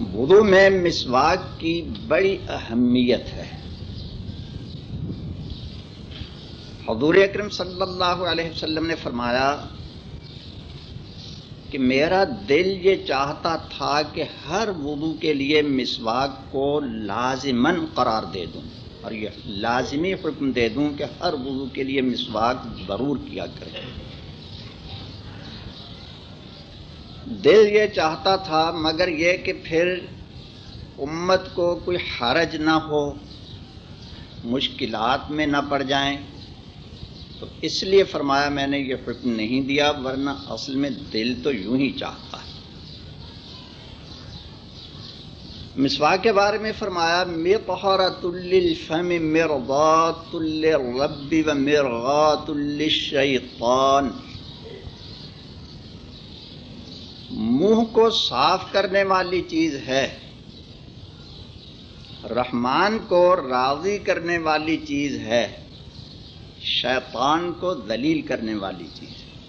وضو میں مسواک کی بڑی اہمیت ہے۔ حضور اکرم صلی اللہ علیہ وسلم نے فرمایا کہ میرا دل یہ چاہتا تھا کہ ہر وضو کے لیے مسواک کو لازمن قرار دے دوں اور یہ لازمی حکم دے دوں کہ ہر وضو کے لیے مسواک ضرور کیا کرے۔ دل یہ چاہتا تھا، مگر یہ کہ پھر امت کو کوئی حرج نہ ہو، مشکلات میں نہ پڑ جائیں۔ تو اس لیے فرمایا میں نے یہ حکم نہیں دیا، ورنہ اصل میں دل تو یوں ہی چاہتا۔ ہے مسوا کے بارے میں فرمایا مرغات الرب و مرغات الشیطان منہ کو صاف کرنے والی چیز ہے۔ رحمان کو راضی کرنے والی چیز ہے۔ شیطان کو دلیل کرنے والی چیز ہے۔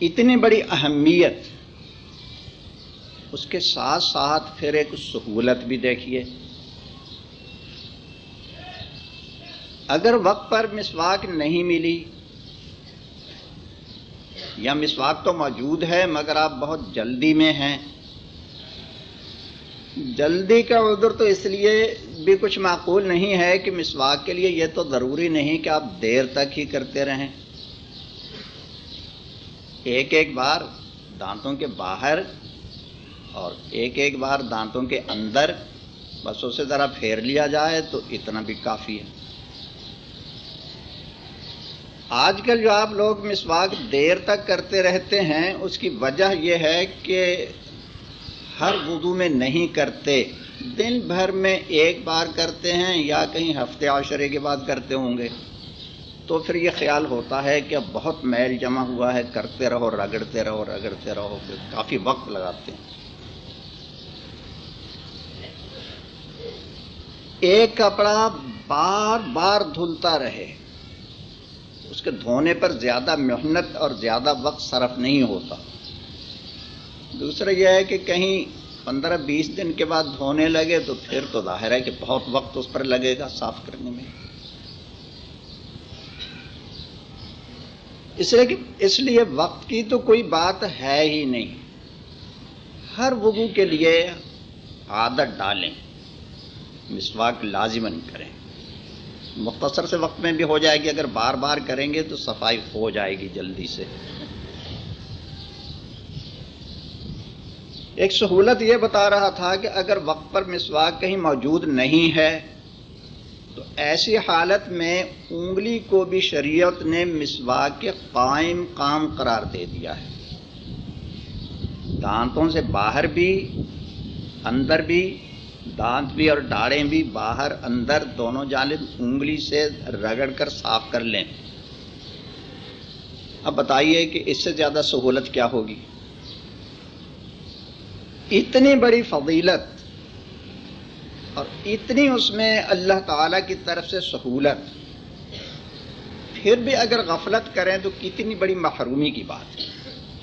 اتنی بڑی اہمیت۔ اس کے ساتھ ساتھ پھر ایک سہولت بھی دیکھیے۔ اگر وقت پر مسواک نہیں ملی یا مسواک تو موجود ہے، مگر آپ بہت جلدی میں ہیں۔ جلدی کا عذر تو اس لیے بھی کچھ معقول نہیں ہے کہ مسواک کے لیے یہ تو ضروری نہیں کہ آپ دیر تک ہی کرتے رہیں۔ ایک ایک بار دانتوں کے باہر اور ایک ایک بار دانتوں کے اندر، بس اسے ذرا پھیر لیا جائے تو اتنا بھی کافی ہے۔ آج کل جو آپ لوگ مسواک دیر تک کرتے رہتے ہیں، اس کی وجہ یہ ہے کہ ہر وضو میں نہیں کرتے۔ دن بھر میں ایک بار کرتے ہیں یا کہیں ہفتے عشرے کے بعد کرتے ہوں گے۔ تو پھر یہ خیال ہوتا ہے کہ اب بہت میل جمع ہوا ہے، کرتے رہو، رگڑتے رہو رگڑتے رہو کافی وقت لگاتے ہیں۔ ایک کپڑا بار بار دھلتا رہے۔ اس کے دھونے پر زیادہ محنت اور زیادہ وقت صرف نہیں ہوتا۔ دوسرا یہ ہے کہ کہیں پندرہ بیس دن کے بعد دھونے لگے تو پھر تو ظاہر ہے کہ بہت وقت اس پر لگے گا صاف کرنے میں۔ اس لیے کہ اس لیے وقت کی تو کوئی بات ہے ہی نہیں۔ ہر وضو کے لیے عادت ڈالیں، مسواک لازمن کریں۔ مختصر سے وقت میں بھی ہو جائے گی، اگر بار بار کریں گے تو صفائی ہو جائے گی جلدی سے۔ ایک سہولت یہ بتا رہا تھا کہ اگر وقت پر مسواک کہیں موجود نہیں ہے، تو ایسی حالت میں انگلی کو بھی شریعت نے مسواک کے قائم کام قرار دے دیا ہے۔ دانتوں سے باہر بھی، اندر بھی دانت بھی اور ڈاڑیں بھی باہر اندر دونوں جانب انگلی سے رگڑ کر صاف کر لیں۔ اب بتائیے کہ اس سے زیادہ سہولت کیا ہوگی؟ اتنی بڑی فضیلت اور اتنی اس میں اللہ تعالی کی طرف سے سہولت۔ پھر بھی اگر غفلت کریں تو کتنی بڑی محرومی کی بات۔ ہے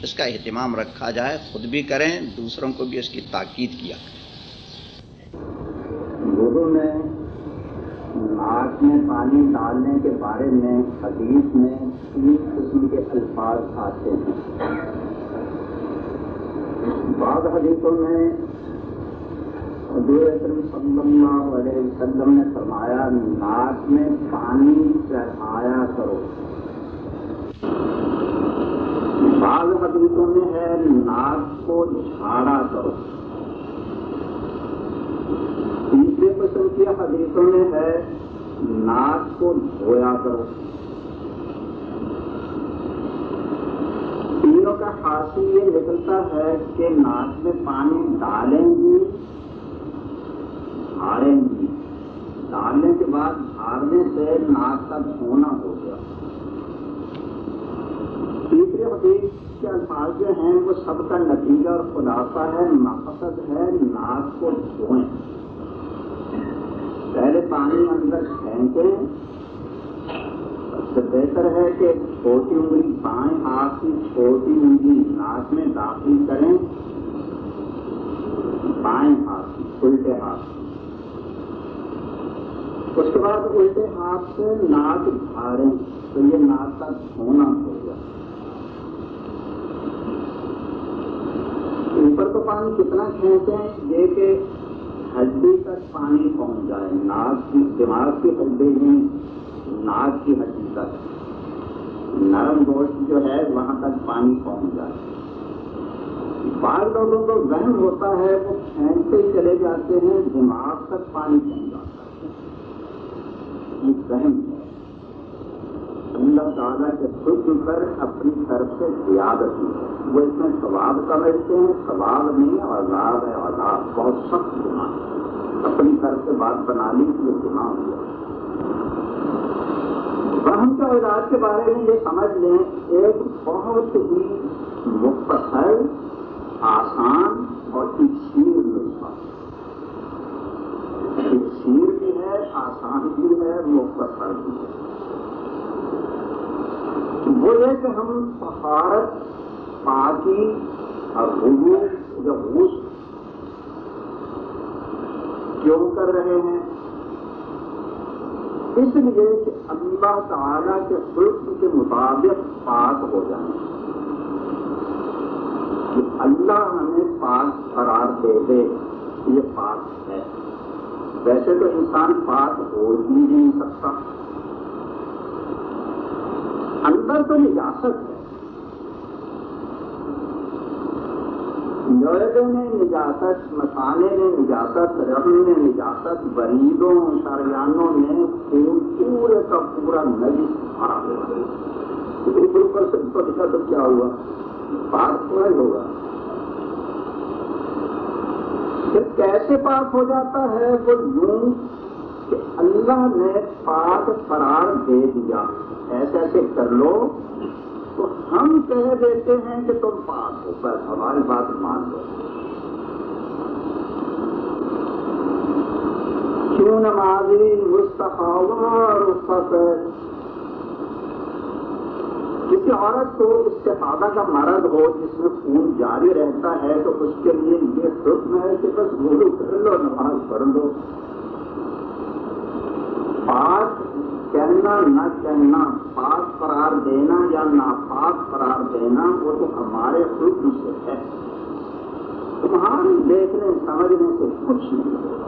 اس کا اہتمام رکھا جائے، خود بھی کریں، دوسروں کو بھی اس کی تاکید کیا۔ کریں میں ناک میں پانی ڈالنے کے بارے میں، حدیث میں تین قسم کے الفاظ آتے ہیں۔ بعض حدیثوں میں حضور اکرم صلی اللہ علیہ وسلم نے فرمایا، ناک میں پانی چڑھایا کرو۔ بعض حدیثوں میں ہے، ناک کو جھاڑا کرو۔ تیسرے قسم کی حدیثوں میں ہے، ناک کو دھویا کرو۔ تینوں کا حاصل یہ نکلتا ہے کہ ناک میں پانی ڈالیں گی ہاریں گی۔ ڈالنے کے بعد ہارنے سے ناک کا دھونا ہو گیا۔ تیسرے حدیث کے الفاظ جو ہیں وہ سب کا نتیجہ اور خلاصہ ہے، مقصد ہے ناک کو دھوئیں۔ پہلے پانی اندر پھینکیں۔ سب سے بہتر ہے کہ چھوٹی انگلی، بائیں ہاتھ کی چھوٹی انگلی ناک میں داخل کریں۔ بائیں ہاتھ الٹے ہاتھ اس کے بعد الٹے ہاتھ سے ناک جھاڑیں تو یہ ناک کا دھونا ہو گیا اوپر تو پانی کتنا کھینچیں یہ کہ ہڈی تک پانی پہنچ جائے۔ ناک کی دماغ کی ہڈی میں ناک کی ہڈی تک۔ نرم گوشت جو ہے، وہاں تک پانی پہنچ جائے۔ بعض لوگوں کو وہم ہوتا ہے، وہ کھینچتے چلے جاتے ہیں، دماغ تک پانی پہنچ جاتا ہے۔ یہ وہم ہے۔ تعالیٰ کے خود پر اپنی طرف سے زیادت ہے وہ اس میں ثواب سمجھتے ہیں، ثواب نہیں عذاب ہے، عذاب۔ بہت سخت گناہ۔ ہے اپنی طرف سے بات بنا لی یہ گناہ ہوا وہم کے علاج کے بارے میں یہ سمجھ لیں، ایک بہت ہی مختصر، آسان اور تکثیر نسخہ۔ تکثیر بھی ہے، آسان بھی ہے، مختصر بھی ہے۔ وہ یہ کہ ہم پہاڑت پاکی اور غلو یا غوث کیوں کر رہے ہیں؟ اس لیے کہ اللہ تعالیٰ کے حکم کے مطابق پاک ہو جائیں۔ کہ اللہ ہمیں پاک قرار دے دے، یہ پاک ہے۔ ویسے تو انسان پاک ہو ہی نہیں سکتا۔ اندر تو نجاست ہے۔ نویدے نے نجاست مسانے نے نجاست رحم نے نجاست، بریدوں شریانوں نے خون پورے کا پورا نجس بھرا اوپر سے پتا تو کیا ہوا؟ پاک تھوڑا ہوگا۔ پھر کیسے پاک ہو جاتا ہے؟ وہ یوں کہ اللہ نے پاک قرار دے دیا۔ ایسے ایسے کر لو تو ہم کہہ دیتے ہیں کہ تم پاک ہو، بس ہماری بات مان لو۔ کیوں نمازی مستفا کسی عورت کو استفادہ کا مرض ہو، جس میں خون جاری رہتا ہے، تو اس کے لیے یہ حکم ہے کہ بس گولو کر لو، نماز پڑھ لو۔ پاک کہنا نہ کہنا پاک قرار دینا یا ناپاک قرار دینا، وہ تو ہمارے حکم سے ہے۔ تمہارے دیکھنے، سمجھنے سے کچھ نہیں ہوگا۔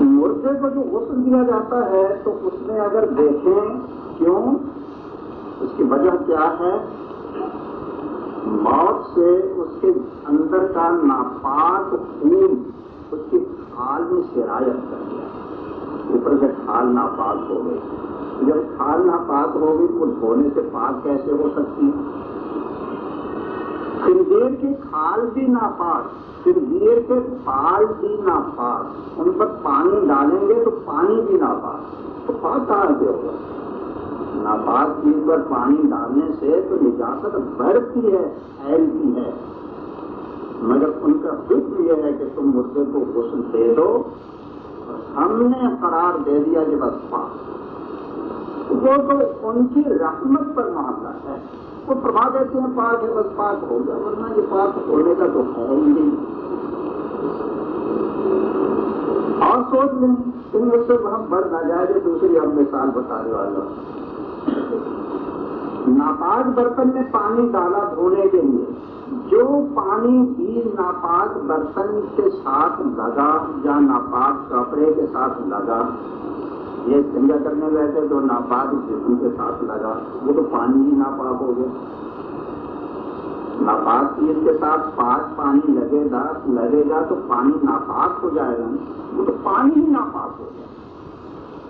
مردے کو جو غسل دیا جاتا ہے، تو اس میں اگر دیکھیں، کیوں؟ اس کی وجہ کیا ہے؟ موت سے اس کے اندر کا ناپاک خون، اس کی کھال میں شرایت کر گیا۔ اوپر سے کھال ناپاک ہو گئی جب کھال ناپاک ہو گئی تو دھونے سے پاک کیسے ہو سکتی؟ خنزیر کی کھال بھی ناپاک خنزیر کے پال بھی ناپاک۔ ان پر پانی ڈالیں گے تو پانی بھی ناپاک۔ تو پاک کہاں سے ہوگا؟ ناپاک چیز پر پانی ڈالنے سے تو نجاست بڑھتی ہے پھیلتی ہے۔ مگر ان کا فکر یہ ہے کہ تم مردے کو غسل دے دو۔ ہم نے قرار دے دیا کہ بس پاک وہ تو ان کی رحمت پر معاملہ ہے، وہ فرما دیتے ہیں پاک ہے، بس پاک ہو گیا۔ ورنہ یہ پاک ہونے کا تو ہے ہی نہیں۔ اور سوچ لیں تم اس سے ہم بڑھ نہ جائے گے دوسری ہم مثال بتانے والا۔ ناپاک برتن میں پانی ڈالا دھونے کے لیے۔ جو پانی بھی ناپاک برتن کے ساتھ لگا یا ناپاک کپڑے کے ساتھ لگا، یہ چنگا کرنے گئے تو ناپاک جسم کے ساتھ لگا، وہ تو پانی ہی ناپاک ہو گیا۔ ناپاک چیز کے ساتھ پاک پانی لگے گا لگے گا تو پانی ناپاک ہو جائے گا۔ وہ تو پانی ہی ناپاک ہو گیا۔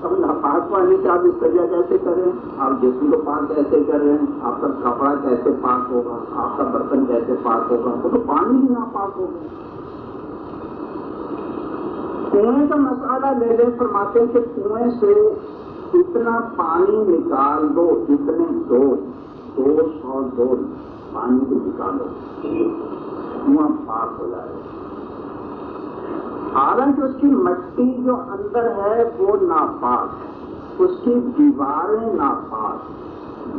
اب ناپاک پانی سے آپ اس طرح کیسے کریں آپ جسم کو پاک کیسے کریں آپ کا کپڑا کیسے پاک ہوگا؟ آپ کا برتن کیسے پاک ہوگا؟ وہ تو پانی ہی ناپاک ہو گیا کنویں کا مسئلہ لے لے فرماتے ہیں کہ کنویں سے اتنا پانی نکال دو، اتنے دو دو سو دو پانی کو نکالو کنواں پاک ہو جائے۔ حالانکہ اس کی مٹی جو اندر ہے وہ ناپاک ہے۔ اس کی دیواریں ناپاک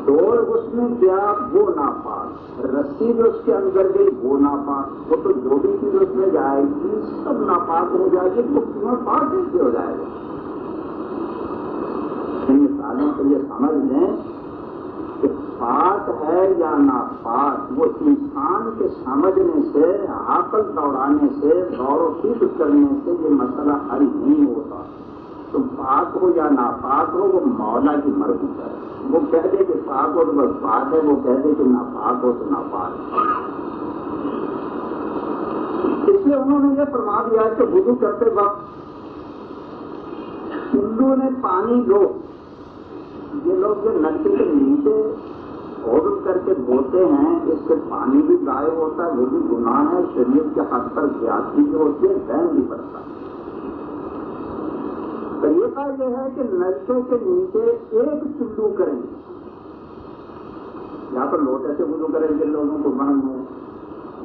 ڈور اس میں کیا وہ ناپاک رسی جو اس کے اندر گئی وہ ناپاک وہ تو جو بھی چیز اس میں جائے گی، سب ناپاک ہو جائے گی تو کیوں پاک کیسے ہو جائے گا ان مثالوں سے یہ سمجھ لیں۔ کہ ہے یا ناپاک وہ انسان کے سمجھنے سے عقل دوڑانے سے، غور و فکر کرنے سے یہ مسئلہ حل نہیں ہوتا۔ تو پاک ہو یا ناپاک ہو، وہ مولا کی مرضی ہے۔ وہ کہہ دے کہ پاک ہو تو بس پاک ہے، وہ کہہ دے کہ ناپاک ہو تو ناپاک اس لیے انہوں نے یہ فرما دیا کہ وضو کرتے وقت ہندو نے پانی لو۔ یہ لوگ جو نلکے کے نیچے اور کر کے دھوتے ہیں، اس سے پانی بھی ضائع ہوتا ہے وہ بھی گناہ ہے شریر کے حد پر زیادتی جو ہوتی ہے، دین بھی بڑھتا ہے۔ طریقہ یہ ہے کہ نلکے کے نیچے ایک چلو کریں۔ گے یا تو لوٹے سے وضو کریں گے لوگوں کو بند ہے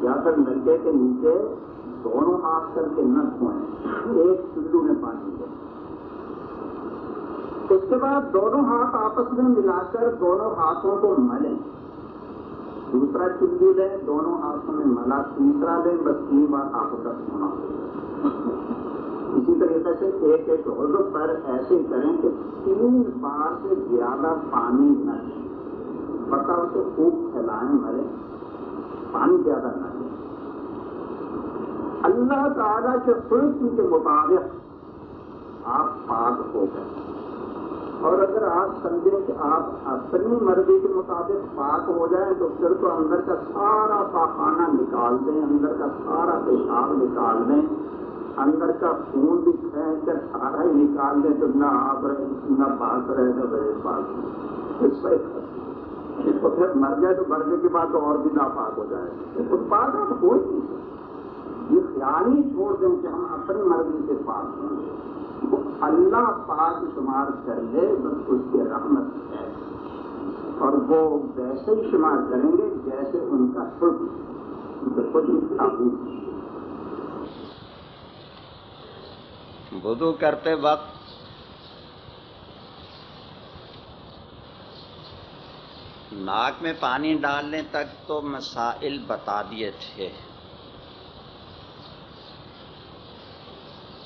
یا پھر نلکے کے نیچے دونوں ہاتھ کر کے نہ دھوئیں، ایک چلو میں پانی دیں۔ اس کے بعد دونوں ہاتھ آپس میں ملا کر دونوں ہاتھوں کو ملیں۔ دوسرا چلو لیں دونوں ہاتھوں میں ملا۔ تیسرا لیں بس تین بار ہاتھوں تک ہونا اسی طریقے سے ایک ایک عضو پر ایسے کریں کہ تین بار سے زیادہ پانی نہ لیں۔ بتا اسے خوب پھیلائیں مرے پانی زیادہ نہ لیں۔ اللہ تعالیٰ کے خلق کے مطابق آپ پاک ہو گئے اور اگر آپ سمجھیں کہ آپ اپنی مرضی کے مطابق پاک ہو جائیں تو پھر تو اندر کا سارا پاخانہ نکال دیں، اندر کا سارا پیشاب نکال دیں، اندر کا خون بھی کھینچ کر سارا ہی نکال دیں تو نہ آپ رہے نہ پاک رہے نہ بڑے پاک اس پہ کو پھر مر جائے تو مرنے کے بعد تو اور بھی ناپاک ہو جائے۔ اس پاک آپ ہو ہی نہیں۔ یہ خیال ہی چھوڑ دیں کہ ہم اپنی مرضی سے پاک ہوں گے اللہ پاک شمار کر لے، بس اس کی رحمت ہے۔ اور وہ ویسے ہی شمار کریں گے جیسے ان کا خود خود تعبیر وضو کرتے وقت ناک میں پانی ڈالنے تک تو مسائل بتا دیے تھے۔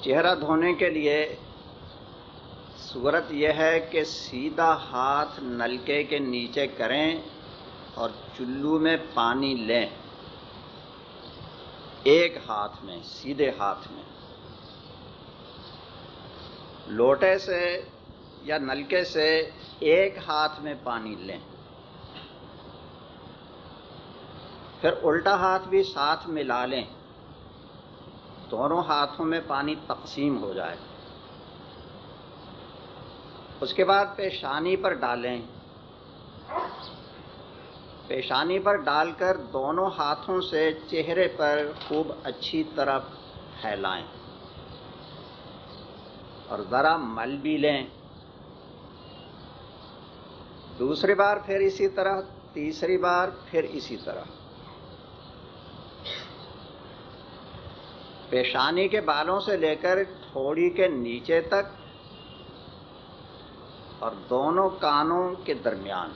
چہرہ دھونے کے لیے صورت یہ ہے کہ سیدھا ہاتھ نلکے کے نیچے کریں اور چلو میں پانی لیں۔ ایک ہاتھ میں، سیدھے ہاتھ میں۔ لوٹے سے یا نلکے سے ایک ہاتھ میں پانی لیں۔ پھر الٹا ہاتھ بھی ساتھ ملا لیں۔ دونوں ہاتھوں میں پانی تقسیم ہو جائے۔ اس کے بعد پیشانی پر ڈالیں۔ پیشانی پر ڈال کر دونوں ہاتھوں سے چہرے پر خوب اچھی طرح پھیلائیں۔ اور ذرا مل بھی لیں۔ دوسری بار پھر اسی طرح، تیسری بار پھر اسی طرح۔ پیشانی کے بالوں سے لے کر تھوڑی کے نیچے تک اور دونوں کانوں کے درمیان،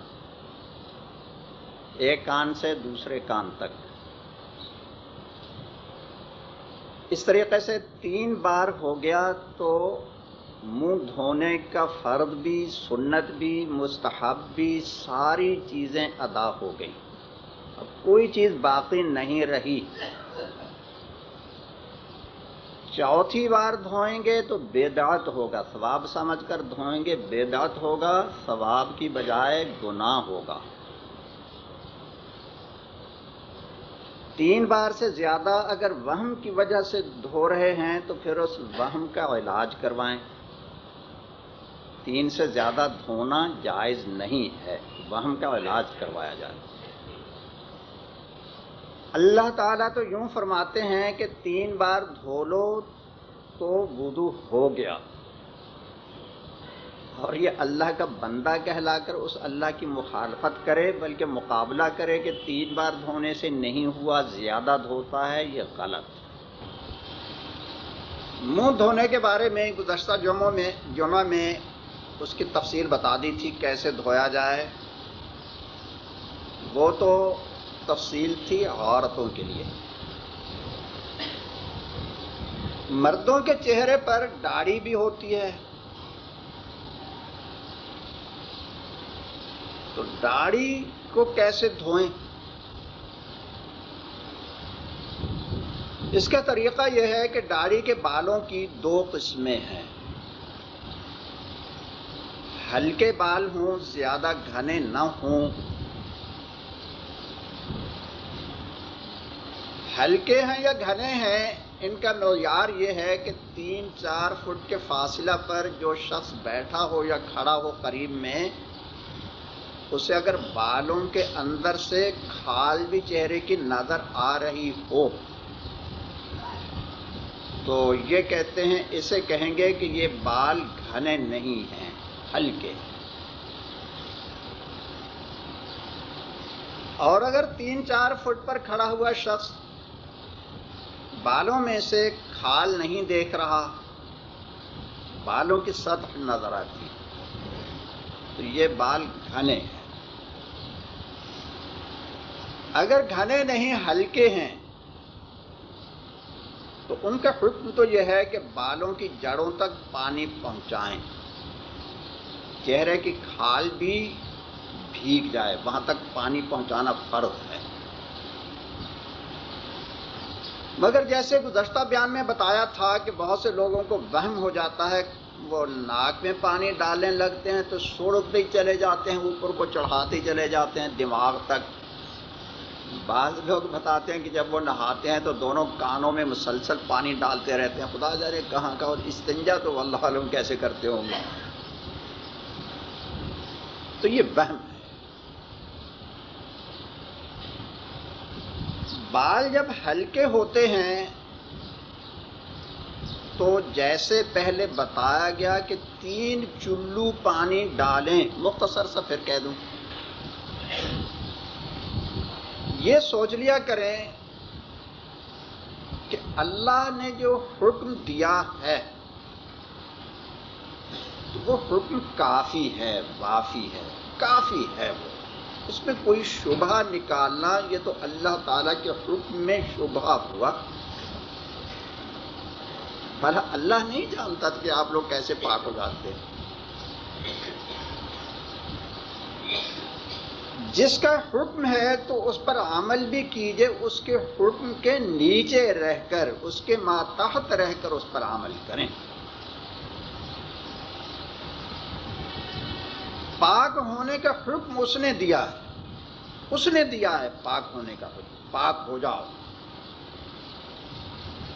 ایک کان سے دوسرے کان تک۔ اس طریقے سے تین بار ہو گیا تو منہ دھونے کا فرد بھی، سنت بھی، مستحب بھی، ساری چیزیں ادا ہو گئیں۔ اب کوئی چیز باقی نہیں رہی۔ چوتھی بار دھوئیں گے تو بیدعت ہوگا، ثواب سمجھ کر دھوئیں گے بیدعت ہوگا، ثواب کی بجائے گناہ ہوگا۔ تین بار سے زیادہ اگر وہم کی وجہ سے دھو رہے ہیں تو پھر اس وہم کا علاج کروائیں۔ تین سے زیادہ دھونا جائز نہیں ہے، وہم کا علاج کروایا جائے۔ اللہ تعالیٰ تو یوں فرماتے ہیں کہ تین بار دھو لو تو وضو ہو گیا۔ اور یہ اللہ کا بندہ کہلا کر اس اللہ کی مخالفت کرے، بلکہ مقابلہ کرے کہ تین بار دھونے سے نہیں ہوا، زیادہ دھوتا ہے، یہ غلط۔ منہ دھونے کے بارے میں گزشتہ جمعوں میں، جمعہ میں اس کی تفصیل بتا دی تھی کیسے دھویا جائے۔ وہ تو تفصیل تھی عورتوں کے لیے۔ مردوں کے چہرے پر داڑھی بھی ہوتی ہے۔ تو داڑھی کو کیسے دھوئیں؟ اس کا طریقہ یہ ہے کہ داڑھی کے بالوں کی دو قسمیں ہیں۔ ہلکے بال ہوں، زیادہ گھنے نہ ہوں۔ ہلکے ہیں یا گھنے ہیں، ان کا معیار یہ ہے کہ تین چار فٹ کے فاصلہ پر جو شخص بیٹھا ہو یا کھڑا ہو قریب میں، اسے اگر بالوں کے اندر سے کھال بھی چہرے کی نظر آ رہی ہو، تو یہ کہتے ہیں، اسے کہیں گے کہ یہ بال گھنے نہیں ہیں، ہلکے۔ اور اگر تین چار فٹ پر کھڑا ہوا شخص بالوں میں سے کھال نہیں دیکھ رہا۔ بالوں کی سطح نظر آتی۔ تو یہ بال گھنے ہیں۔ اگر گھنے نہیں، ہلکے ہیں۔ تو ان کا حکم تو یہ ہے کہ بالوں کی جڑوں تک پانی پہنچائیں۔ چہرے کی کھال بھی بھیگ جائے۔ وہاں تک پانی پہنچانا فرض ہے۔ مگر جیسے گزشتہ بیان میں بتایا تھا کہ بہت سے لوگوں کو وہم ہو جاتا ہے، وہ ناک میں پانی ڈالنے لگتے ہیں تو سوڑتے ہی چلے جاتے ہیں، اوپر کو چڑھاتے ہی چلے جاتے ہیں دماغ تک۔ بعض لوگ بتاتے ہیں کہ جب وہ نہاتے ہیں تو دونوں کانوں میں مسلسل پانی ڈالتے رہتے ہیں۔ خدا جا رہے کہاں کا اور استنجا تو اللہ علم کیسے کرتے ہوں گے؟ تو یہ وہم ہے بال جب ہلکے ہوتے ہیں، تو جیسے پہلے بتایا گیا کہ تین چلو پانی ڈالیں۔ مختصر سا پھر کہہ دوں۔ یہ سوچ لیا کریں کہ اللہ نے جو حکم دیا ہے، تو وہ حکم کافی ہے، وافی ہے، کافی ہے وہ۔ اس میں کوئی شبہ نکالنا یہ تو اللہ تعالی کے حکم میں شبہ ہوا۔ بھلا اللہ نہیں جانتا کہ آپ لوگ کیسے پاک ہو جاتے۔ ہیں جس کا حکم ہے تو اس پر عمل بھی کیجیے، اس کے حکم کے نیچے رہ کر، اس کے ماتحت رہ کر اس پر عمل کریں۔ پاک ہونے کا حکم اس نے دیا ہے۔ اس نے دیا ہے پاک ہونے کا حکم۔ پاک ہو جاؤ۔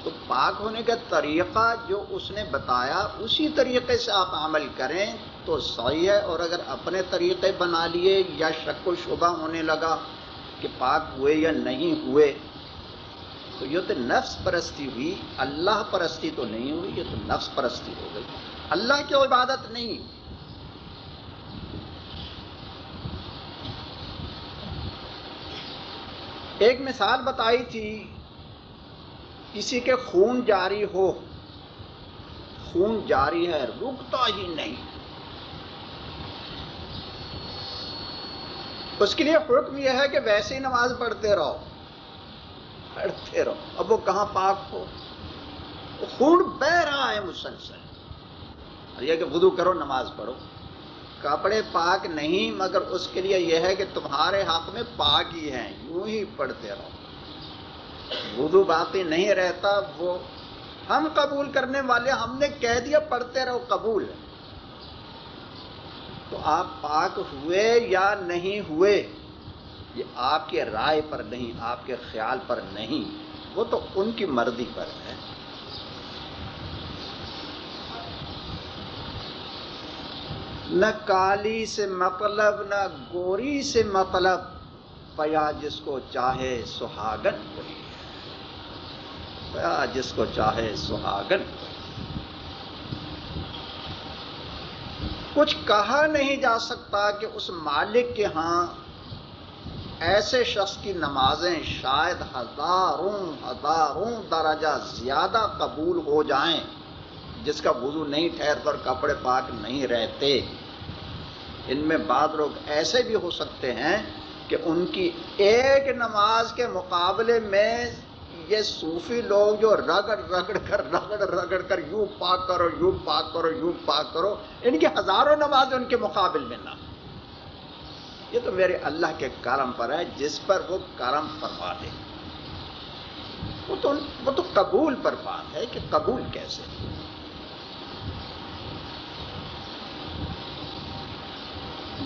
تو پاک ہونے کا طریقہ جو اس نے بتایا، اسی طریقے سے آپ عمل کریں تو صحیح ہے۔ اور اگر اپنے طریقے بنا لیے یا شک و شبہ ہونے لگا کہ پاک ہوئے یا نہیں ہوئے، تو یہ تو نفس پرستی ہوئی۔ اللہ پرستی تو نہیں ہوئی، یہ تو نفس پرستی ہو گئی۔ اللہ کی عبادت نہیں۔ ایک مثال بتائی تھی، کسی کے خون جاری ہو، خون جاری ہے، رکتا ہی نہیں۔ اس کے لیے حکم یہ ہے کہ ویسے ہی نماز پڑھتے رہو۔ پڑھتے رہو۔ اب وہ کہاں پاک ہو؟ خون بہ رہا ہے مسلسل۔ یہ کہ وضو کرو، نماز پڑھو۔ کپڑے پاک نہیں، مگر اس کے لیے یہ ہے کہ تمہارے حق میں پاک ہی ہیں، یوں ہی پڑھتے رہو۔ وضو باقی نہیں رہتا، وہ ہم قبول کرنے والے ہم نے کہہ دیا، پڑھتے رہو، قبول۔ تو آپ پاک ہوئے یا نہیں ہوئے، یہ آپ کے رائے پر نہیں، آپ کے خیال پر نہیں، وہ تو ان کی مرضی پر ہے۔ نہ کالی سے مطلب نہ گوری سے مطلب پیا جس کو چاہے سہاگن کوئی پیا جس کو چاہے سہاگن کچھ کہا نہیں جا سکتا کہ اس مالک کے ہاں ایسے شخص کی نمازیں شاید ہزاروں ہزاروں درجہ زیادہ قبول ہو جائیں، جس کا وضو نہیں ٹھہرتا اور کپڑے پاک نہیں رہتے۔ ان میں بعض لوگ ایسے بھی ہو سکتے ہیں کہ ان کی ایک نماز کے مقابلے میں یہ صوفی لوگ جو رگڑ رگڑ کر رگڑ رگڑ کر یوں پاک کرو، یوں پاک کرو، یوں پاک کرو، ان کی ہزاروں نماز ان کے مقابل میں نہ یہ تو میرے اللہ کے کرم پر ہے، جس پر وہ کرم فرما دے۔ وہ تو وہ تو قبول پر بات ہے کہ قبول کیسے؟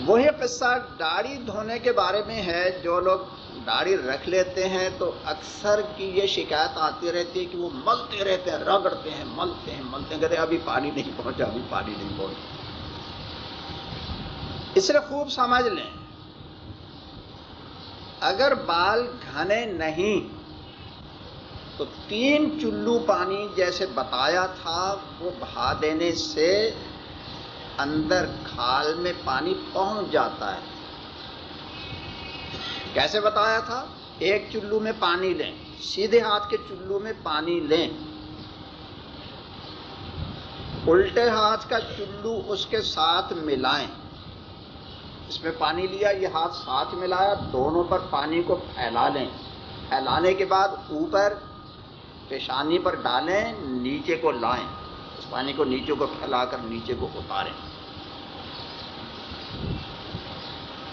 وہی قصہ داڑھی دھونے کے بارے میں ہے، جو لوگ داڑھی رکھ لیتے ہیں تو اکثر کی یہ شکایت آتی رہتی ہے کہ وہ ملتے رہتے ہیں، رگڑتے ہیں، ملتے ہیں ملتے ہیں، کہتے ہیں ابھی پانی نہیں پہنچا، ابھی پانی نہیں پہنچا۔ اس لیے خوب سمجھ لیں۔ اگر بال گھنے نہیں، تو تین چلو پانی جیسے بتایا تھا، وہ بہا دینے سے اندر کھال میں پانی پہنچ جاتا ہے۔ کیسے بتایا تھا؟ ایک چلو میں پانی لیں، سیدھے ہاتھ کے چلو میں پانی لیں۔ الٹے ہاتھ کا چلو اس کے ساتھ ملائیں۔ اس میں پانی لیا، یہ ہاتھ ساتھ ملایا، دونوں پر پانی کو پھیلا لیں۔ پھیلانے کے بعد اوپر پیشانی پر ڈالیں، نیچے کو لائیں۔ اس پانی کو نیچے کو پھیلا کر نیچے کو اتاریں۔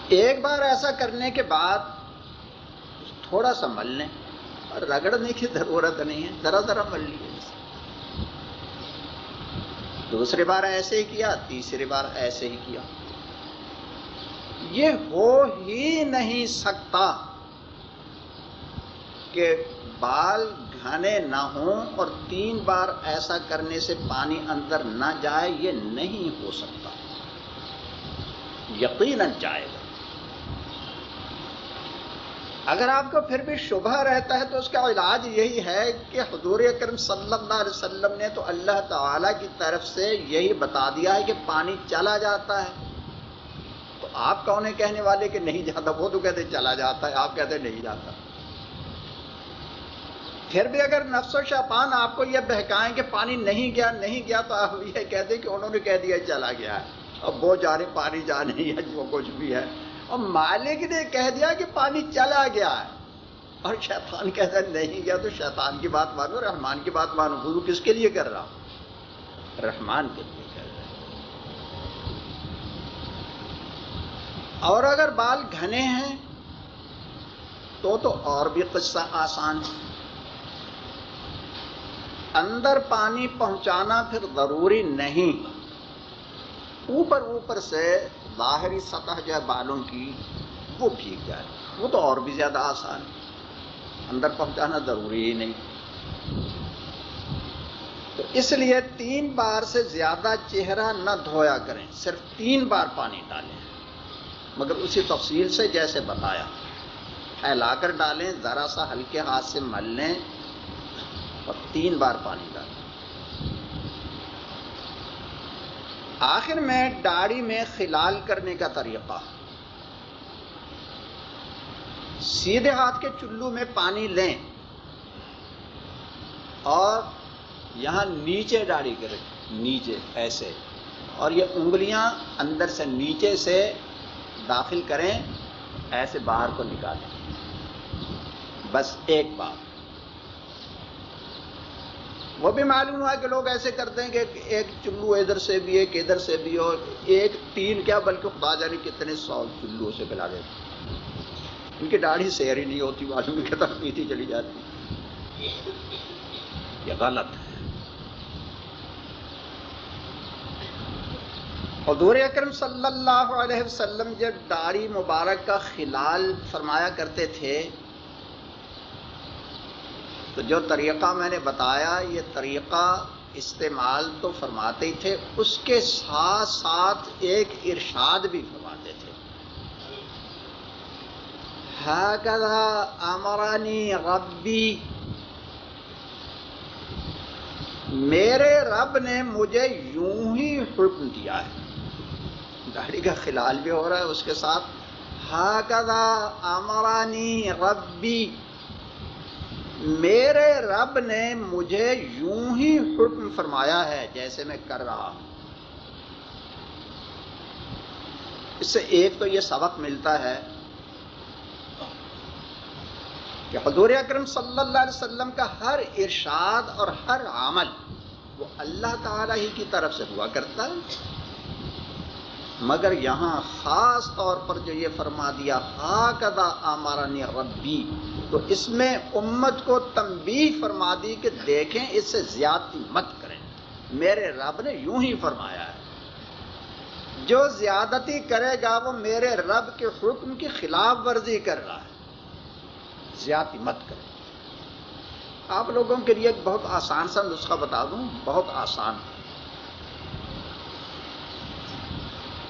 ایک بار ایسا کرنے کے بعد تھوڑا سا مل لیں۔ اور رگڑنے کی ضرورت نہیں ہے، ذرا ذرا مل لیے دوسری بار ایسے ہی کیا، تیسری بار ایسے ہی کیا۔ یہ ہو ہی نہیں سکتا کہ بال گھنے نہ ہوں اور تین بار ایسا کرنے سے پانی اندر نہ جائے، یہ نہیں ہو سکتا۔ یقیناً جائے گا۔ اگر آپ کو پھر بھی شبہ رہتا ہے تو اس کا علاج یہی ہے کہ حضور اکرم صلی اللہ علیہ وسلم نے تو اللہ تعالی کی طرف سے یہی بتا دیا ہے کہ پانی چلا جاتا ہے۔ تو آپ کون کہنے والے کہ نہیں جاتا؟ وہ تو کہتے چلا جاتا ہے، آپ کہتے نہیں جاتا۔ پھر بھی اگر نفس و شیطان آپ کو یہ بہکائیں کہ پانی نہیں گیا نہیں گیا، تو آپ یہ کہتے کہ انہوں نے کہہ دیا چلا گیا ہے۔ اب وہ جا رہے، پانی جا نہیں ہے، جو کچھ بھی ہے۔ اور مالک نے کہہ دیا کہ پانی چلا گیا ہے۔ اور شیطان کہتا ہے نہیں گیا، تو شیطان کی بات مانو، رحمان کی بات مانو۔ گرو کس کے لیے کر رہا ہوں؟ رحمان کے لیے کر رہا اور اگر بال گھنے ہیں، تو تو اور بھی قصہ آسان ہے۔ اندر پانی پہنچانا پھر ضروری نہیں۔ اوپر اوپر سے ظاہری سطح جو ہے بالوں کی، وہ بھیگ جائے۔ وہ تو اور بھی زیادہ آسان ہے۔ اندر پہنچانا ضروری ہی نہیں۔ تو اس لیے تین بار سے زیادہ چہرہ نہ دھویا کریں۔ صرف تین بار پانی ڈالیں۔ مگر اسی تفصیل سے جیسے بتایا۔ پھیلا کر ڈالیں، ذرا سا ہلکے ہاتھ سے مل لیں۔ اور تین بار پانی ڈالیں آخر میں داڑھی میں خلال کرنے کا طریقہ۔ سیدھے ہاتھ کے چلو میں پانی لیں اور یہاں نیچے داڑھی کریں، نیچے ایسے۔ اور یہ انگلیاں اندر سے نیچے سے داخل کریں، ایسے باہر کو نکالیں۔ بس ایک بار۔ وہ بھی معلوم ہوا کہ لوگ ایسے کرتے ہیں کہ ایک چلو ادھر سے بھی، ایک ادھر سے بھی، اور ایک تین کیا، بلکہ خدا جانے کتنے سو چلو سے پلا دیتے ان کی داڑھی سیر ہی نہیں ہوتی، معلوم کی طرف پیتی چلی جاتی۔ یہ غلط ہے۔ حضور اکرم صلی اللہ علیہ وسلم جب داڑھی مبارک کا خلال فرمایا کرتے تھے تو جو طریقہ میں نے بتایا، یہ طریقہ استعمال تو فرماتے ہی تھے، اس کے ساتھ ساتھ ایک ارشاد بھی فرماتے تھے۔ امرانی ربی، میرے رب نے مجھے یوں ہی حکم دیا ہے۔ داڑھی کا خلال بھی ہو رہا ہے اس کے ساتھ۔ ہا امرانی ربی میرے رب نے مجھے یوں ہی حکم فرمایا ہے جیسے میں کر رہا ہوں۔ اس سے ایک تو یہ سبق ملتا ہے کہ حضور اکرم صلی اللہ علیہ وسلم کا ہر ارشاد اور ہر عمل وہ اللہ تعالی ہی کی طرف سے ہوا کرتا ہے۔ مگر یہاں خاص طور پر جو یہ فرما دیا ہا کدا آمارانی ربی، تو اس میں امت کو تنبیہ فرما دی کہ دیکھیں اس سے زیادتی مت کریں۔ میرے رب نے یوں ہی فرمایا ہے، جو زیادتی کرے گا وہ میرے رب کے حکم کی خلاف ورزی کر رہا ہے۔ زیادتی مت کریں۔ آپ لوگوں کے لیے ایک بہت آسان سا نسخہ بتا دوں، بہت آسان۔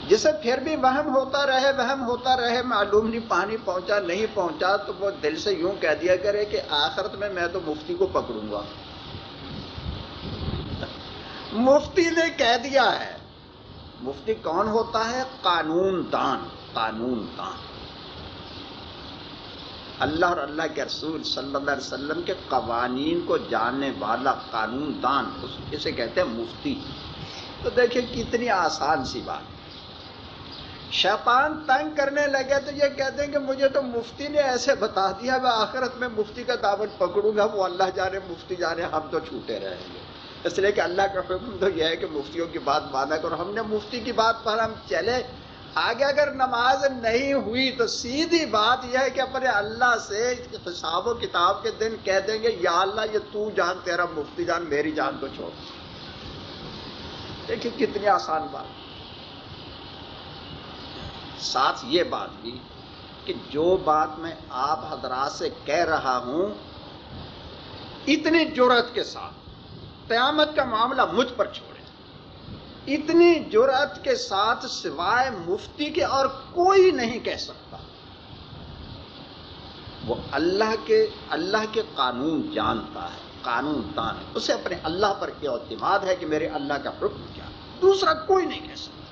جسے پھر بھی وہم ہوتا رہے، وہم ہوتا رہے، معلوم نہیں، پانی پہنچا، نہیں پہنچا، تو وہ دل سے یوں کہہ دیا کرے کہ آخرت میں میں تو مفتی کو پکڑوں گا۔ مفتی نے کہہ دیا ہے، مفتی کون ہوتا ہے؟ قانون دان قانون دان اللہ اور اللہ کے رسول صلی اللہ علیہ وسلم کے قوانین کو جاننے والا قانون دان اسے کہتے ہیں مفتی۔ تو دیکھیں کتنی آسان سی بات۔ شیطان تنگ کرنے لگے تو یہ کہتے ہیں کہ مجھے تو مفتی نے ایسے بتا دیا، میں آخرت میں مفتی کا دعوت پکڑوں گا، وہ اللہ جانے، مفتی جانے، ہم تو چھوٹے رہیں گے۔ اس لیے کہ اللہ کا حکم تو یہ ہے کہ مفتیوں کی بات مانا کرو۔ ہم نے مفتی کی بات پر ہم چلے۔ آگے اگر نماز نہیں ہوئی تو سیدھی بات یہ ہے کہ اپنے اللہ سے حساب و کتاب کے دن کہہ دیں گے، یا اللہ، یہ تو جان، تیرا مفتی جان، میری جان کو چھوڑ۔ دیکھیے کتنی آسان بات۔ ساتھ یہ بات بھی کہ جو بات میں آپ حضرات سے کہہ رہا ہوں، اتنی جرت کے ساتھ قیامت کا معاملہ مجھ پر چھوڑے۔ اتنی جرت کے ساتھ سوائے مفتی کے اور کوئی نہیں کہہ سکتا۔ وہ اللہ کے اللہ کے قانون جانتا ہے، قانون دان ہے۔ اسے اپنے اللہ پر کیا اعتماد ہے کہ میرے اللہ کا حکم کیا۔ دوسرا کوئی نہیں کہہ سکتا۔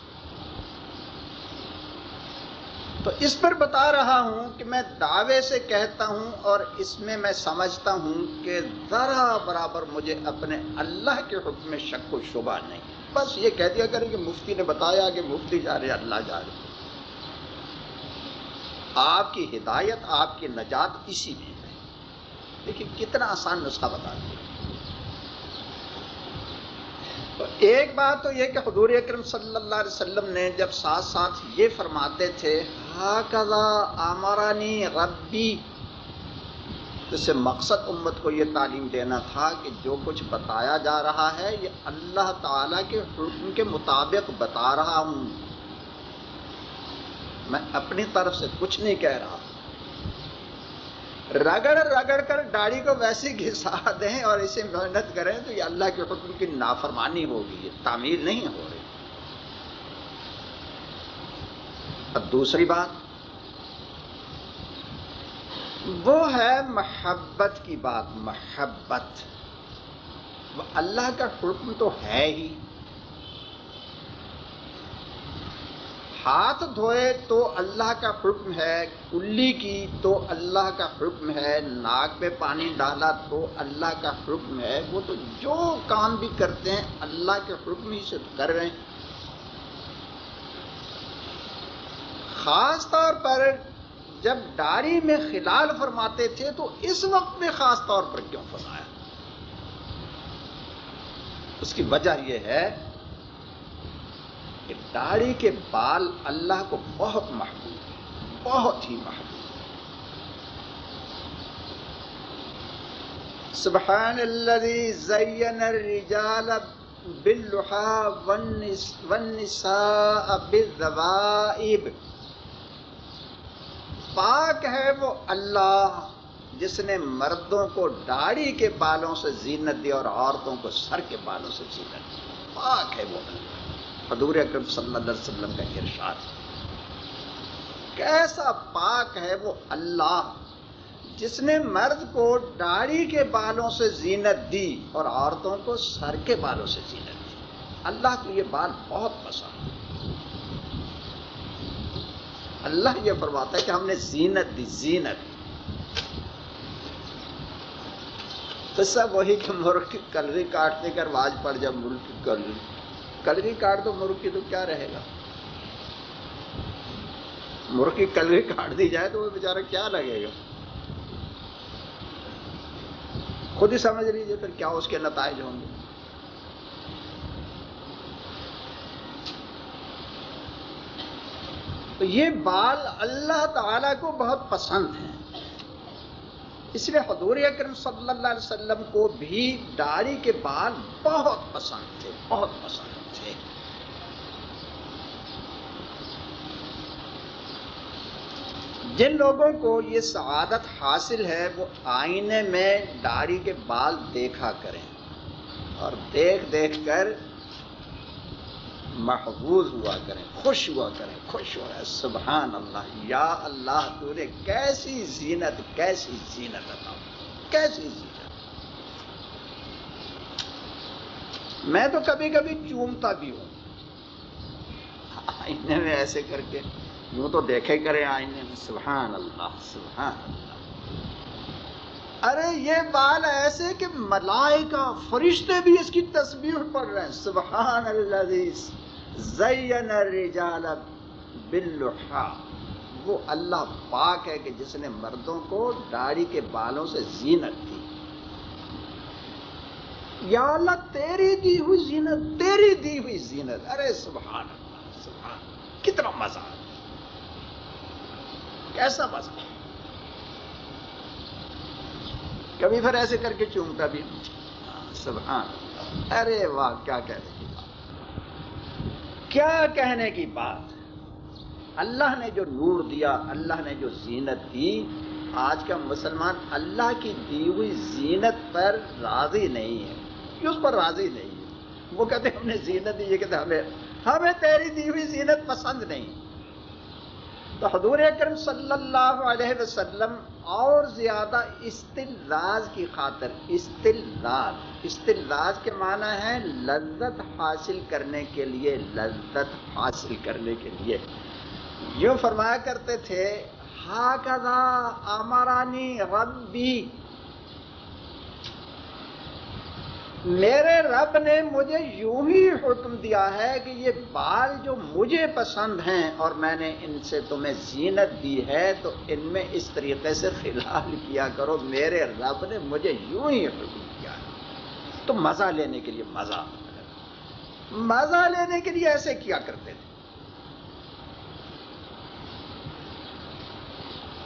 تو اس پر بتا رہا ہوں کہ میں دعوے سے کہتا ہوں اور اس میں میں سمجھتا ہوں کہ ذرا برابر مجھے اپنے اللہ کے حکم میں شک و شبہ نہیں۔ بس یہ کہہ دیا کریں کہ مفتی نے بتایا کہ مفتی جا رہے اللہ جا رہے آپ کی ہدایت، آپ کی نجات اسی میں ہے۔ دیکھیے کتنا آسان نسخہ بتا دیا۔ تو ایک بات تو یہ کہ حضور اکرم صلی اللہ علیہ وسلم نے جب ساتھ ساتھ یہ فرماتے تھے آمرانی ربی اس سے مقصد امت کو یہ تعلیم دینا تھا کہ جو کچھ بتایا جا رہا ہے، یہ اللہ تعالی کے حکم کے مطابق بتا رہا ہوں۔ میں اپنی طرف سے کچھ نہیں کہہ رہا۔ رگڑ رگڑ کر داڑھی کو ویسی گھسا دیں اور اسے محنت کریں تو یہ اللہ کے حکم کی نافرمانی ہوگی، یہ تعمیر نہیں ہو رہی۔ اب دوسری بات۔ وہ ہے محبت کی بات، محبت۔ وہ اللہ کا حکم تو ہے ہی۔ ہاتھ دھوئے تو اللہ کا حکم ہے، کلی کی تو اللہ کا حکم ہے، ناک پہ پانی ڈالا تو اللہ کا حکم ہے۔ وہ تو جو کام بھی کرتے ہیں، اللہ کے حکم ہی سے کر رہے ہیں۔ خاص طور پر جب ڈاری میں خلال فرماتے تھے تو اس وقت میں خاص طور پر کیوں فرمایا؟ اس کی وجہ یہ ہے کہ داڑھی کے بال اللہ کو بہت محبوب بہت ہی محبوب سبحان الذي زين الرجال باللحى والنساء بالذوائب۔ پاک ہے وہ اللہ جس نے مردوں کو داڑھی کے بالوں سے زینت دی اور عورتوں کو سر کے بالوں سے زینت دی۔ پاک ہے وہ اللہ۔ حضور اکرم صلی اللہ علیہ وسلم کا ارشاد۔ کیسا پاک ہے وہ اللہ جس نے مرد کو داڑھی کے بالوں سے زینت دی اور عورتوں کو سر کے بالوں سے زینت دی۔ اللہ کو یہ بال بہت پسند ہے۔ اللہ یہ فرماتا ہے کہ ہم نے زینت دی، زینت۔ تو سب وہی کہ مرغ کی کلری کاٹنے کر واج پڑ جب ملک کی کلری کلری کاٹ دو، مرغ کی تو کیا رہے گا؟ مرغ کی کلری کاٹ دی جائے تو وہ بیچارہ کیا لگے گا؟ خود ہی سمجھ لیجیے پھر کیا اس کے نتائج ہوں گے۔ تو یہ بال اللہ تعالی کو بہت پسند ہیں۔ اس لیے حضور اکرم صلی اللہ علیہ وسلم کو بھی داڑھی کے بال بہت پسند تھے، بہت پسند تھے۔ جن لوگوں کو یہ سعادت حاصل ہے، وہ آئینے میں داڑھی کے بال دیکھا کریں اور دیکھ دیکھ کر محبوظ ہوا کریں، خوش ہوا کریں، خوش ہوا ہے سبحان اللہ، یا اللہ تو نے کیسی زینت کیسی زینت عطا کیسی زینت۔ میں تو کبھی کبھی چومتا بھی ہوں۔ آئینے میں ایسے کر کے یوں تو دیکھے کرے آئینے میں۔ سبحان اللہ سبحان اللہ۔ ارے، یہ بال ایسے کہ ملائکہ، فرشتے بھی اس کی تصویر پڑھ رہے ہیں۔ سبحان اللہ زین الرجال باللحا۔ وہ اللہ پاک ہے کہ جس نے مردوں کو داڑھی کے بالوں سے زینت دی۔ یا اللہ تیری دی ہوئی زینت، تیری دی ہوئی زینت۔ ارے سبحان اللہ، سبحان کتنا مزہ۔ کیسا مزہ۔ کبھی پھر ایسے کر کے چومتا بھی۔ سبحان ارے واہ، کیا کہنے کی بات کیا کہنے کی بات؟ اللہ نے جو نور دیا، اللہ نے جو زینت دی، آج کا مسلمان اللہ کی دی ہوئی زینت پر راضی نہیں ہے۔ اس پر راضی نہیں ہے؟ وہ کہتے ہم نے زینت دی، یہ کہتے ہمیں ہمیں تیری دی ہوئی زینت پسند نہیں۔ تو حضور اکرم صلی اللہ علیہ وسلم اور زیادہ استلاز کی خاطر استلاز استلاز کے معنی ہے لذت حاصل کرنے کے لیے، لذت حاصل کرنے کے لیے۔ یوں فرمایا کرتے تھے ہا کدا امرانی ربی میرے رب نے مجھے یوں ہی حکم دیا ہے کہ یہ بال جو مجھے پسند ہیں اور میں نے ان سے تمہیں زینت دی ہے تو ان میں اس طریقے سے فلحال کیا کرو۔ میرے رب نے مجھے یوں ہی حکم دیا ہے۔ تو مزہ لینے کے لیے مزہ۔ مزہ لینے کے لیے ایسے کیا کرتے تھے؟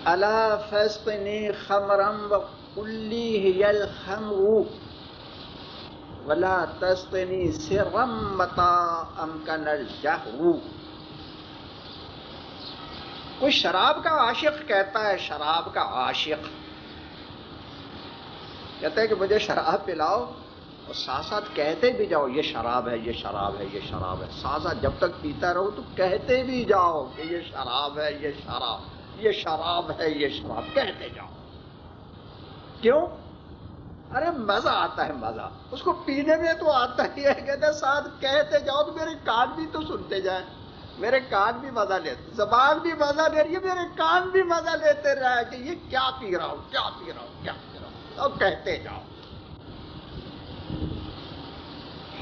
اللہ فیصنی خمرم و کلی خمرو ولا تستنی سرم متا امکن الجہرو کوئی شراب کا عاشق کہتا ہے، شراب کا عاشق۔ کہتے ہیں کہ مجھے شراب پلاؤ اور ساتھ ساتھ کہتے بھی جاؤ، یہ شراب ہے، یہ شراب ہے، یہ شراب ہے۔ ساتھ ساتھ جب تک پیتا رہو تو کہتے بھی جاؤ کہ یہ شراب ہے، یہ شراب یہ شراب ہے، یہ شراب۔ کہتے جاؤ۔ کیوں؟ ارے مزہ آتا ہے، مزہ۔ اس کو پینے میں تو آتا ہی ہے۔ کہتے ساتھ کہتے جاؤ تو میرے کان بھی تو سنتے جائیں۔ میرے کان بھی مزہ لیتے، زبان بھی مزہ لے رہی ہے، میرے کان بھی مزہ لیتے رہے کہ یہ کیا پی رہا ہوں، کیا پی رہا ہوں، کیا پی رہا ہوں۔ اور کہتے جاؤ۔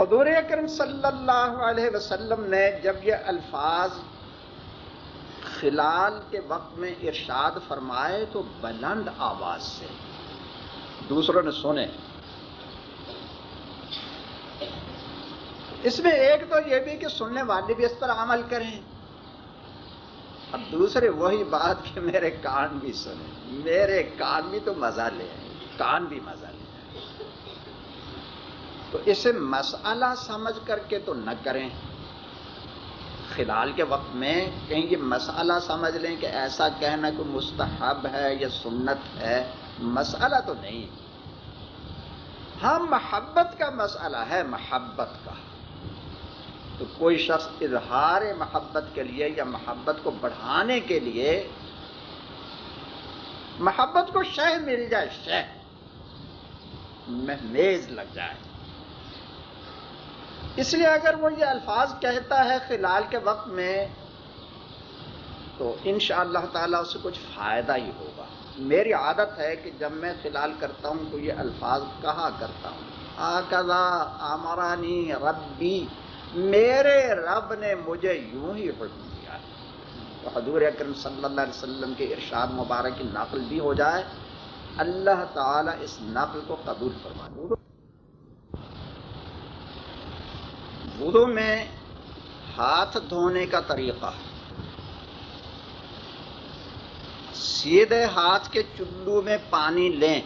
حضور اکرم صلی اللہ علیہ وسلم نے جب یہ الفاظ خلال کے وقت میں ارشاد فرمائے تو بلند آواز سے دوسروں نے سنے۔ اس میں ایک تو یہ بھی کہ سننے والے بھی اس پر عمل کریں۔ اب دوسرے وہی بات کہ میرے کان بھی سنے میرے کان بھی تو مزہ لے۔ کان بھی مزہ لے۔ تو اسے مسئلہ سمجھ کر کے تو نہ کریں۔ خلال کے وقت میں کہیں یہ مسئلہ سمجھ لیں کہ ایسا کہنا کوئی مستحب ہے یا سنت ہے۔ مسئلہ تو نہیں۔ ہاں محبت کا مسئلہ ہے، محبت کا۔ تو کوئی شخص اظہار محبت کے لیے یا محبت کو بڑھانے کے لیے محبت کو شہ مل جائے شہ میز لگ جائے۔ اس لیے اگر وہ یہ الفاظ کہتا ہے خلال کے وقت میں، تو ان شاء اللہ تعالیٰ اسے کچھ فائدہ ہی ہوگا۔ میری عادت ہے کہ جب میں خلال کرتا ہوں تو یہ الفاظ کہا کرتا ہوں۔ آکذا آمرانی ربی، میرے رب نے مجھے یوں ہی حکم دیا تو حضور اکرم صلی اللہ علیہ وسلم کے ارشاد مبارک کی نقل بھی ہو جائے۔ اللہ تعالی اس نقل کو قبول فرما وضو میں ہاتھ دھونے کا طریقہ۔ سیدھے ہاتھ کے چلو میں پانی لیں۔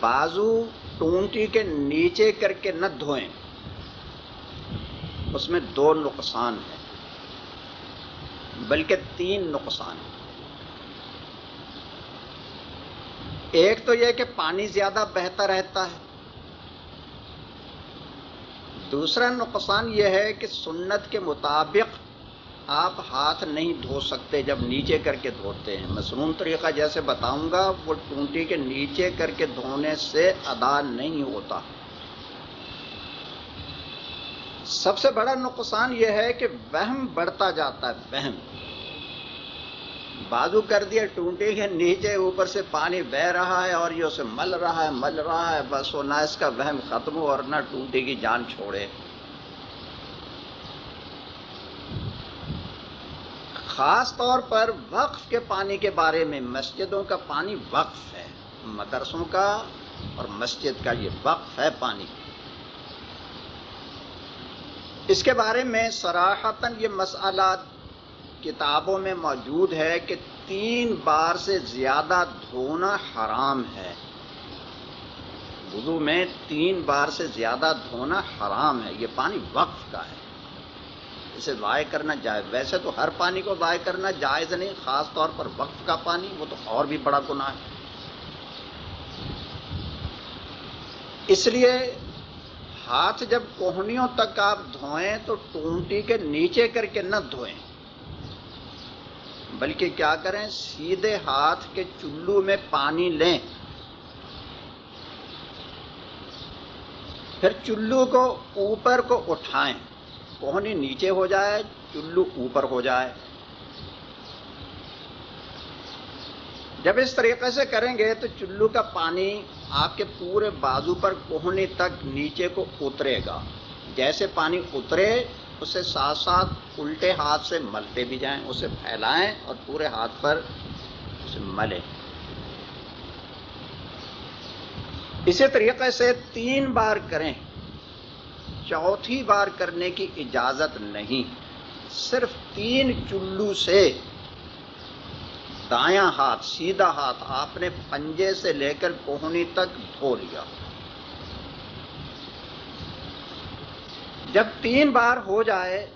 بازو ٹونٹی کے نیچے کر کے نہ دھوئیں۔ اس میں دو نقصان ہیں، بلکہ تین نقصان ہیں۔ ایک تو یہ کہ پانی زیادہ بہتا رہتا ہے۔ دوسرا نقصان یہ ہے کہ سنت کے مطابق آپ ہاتھ نہیں دھو سکتے جب نیچے کر کے دھوتے ہیں۔ مصنون طریقہ جیسے بتاؤں گا، وہ ٹونٹی کے نیچے کر کے دھونے سے ادا نہیں ہوتا۔ سب سے بڑا نقصان یہ ہے کہ وہم بڑھتا جاتا ہے، وہم۔ بازو کر دیا، ٹونٹی کے نیچے اوپر سے پانی بہ رہا ہے اور یہ اسے مل رہا ہے، مل رہا ہے، بس وہ نہ اس کا وہم ختم ہو اور نہ ٹونٹی کی جان چھوڑے۔ خاص طور پر وقف کے پانی کے بارے میں مسجدوں کا پانی وقف ہے، مدرسوں کا، اور مسجد کا یہ وقف ہے پانی۔ اس کے بارے میں سراہتاً یہ مسئلہ کتابوں میں موجود ہے کہ تین بار سے زیادہ دھونا حرام ہے۔ وضو میں تین بار سے زیادہ دھونا حرام ہے، یہ پانی وقف کا ہے۔ اسے ضائع کرنا جائز ویسے تو ہر پانی کو ضائع کرنا جائز نہیں، خاص طور پر وقف کا پانی، وہ تو اور بھی بڑا گناہ ہے۔ اس لیے ہاتھ جب کوہنیوں تک آپ دھوئیں تو ٹونٹی کے نیچے کر کے نہ دھوئیں۔ بلکہ کیا کریں، سیدھے ہاتھ کے چلو میں پانی لیں۔ پھر چلو کو اوپر کو اٹھائیں۔ کوہنی نیچے ہو جائے، چلو اوپر ہو جائے۔ جب اس طریقے سے کریں گے تو چلو کا پانی آپ کے پورے بازو پر کوہنی تک نیچے کو اترے گا۔ جیسے پانی اترے، اسے ساتھ ساتھ الٹے ہاتھ سے ملتے بھی جائیں، اسے پھیلائیں اور پورے ہاتھ پر اسے ملیں اسی طریقے سے تین بار کریں۔ چوتھی بار کرنے کی اجازت نہیں۔ صرف تین چلو سے دایاں ہاتھ، سیدھا ہاتھ آپ نے پنجے سے لے کر کوہنی تک دھو لیا۔ جب تین بار ہو جائے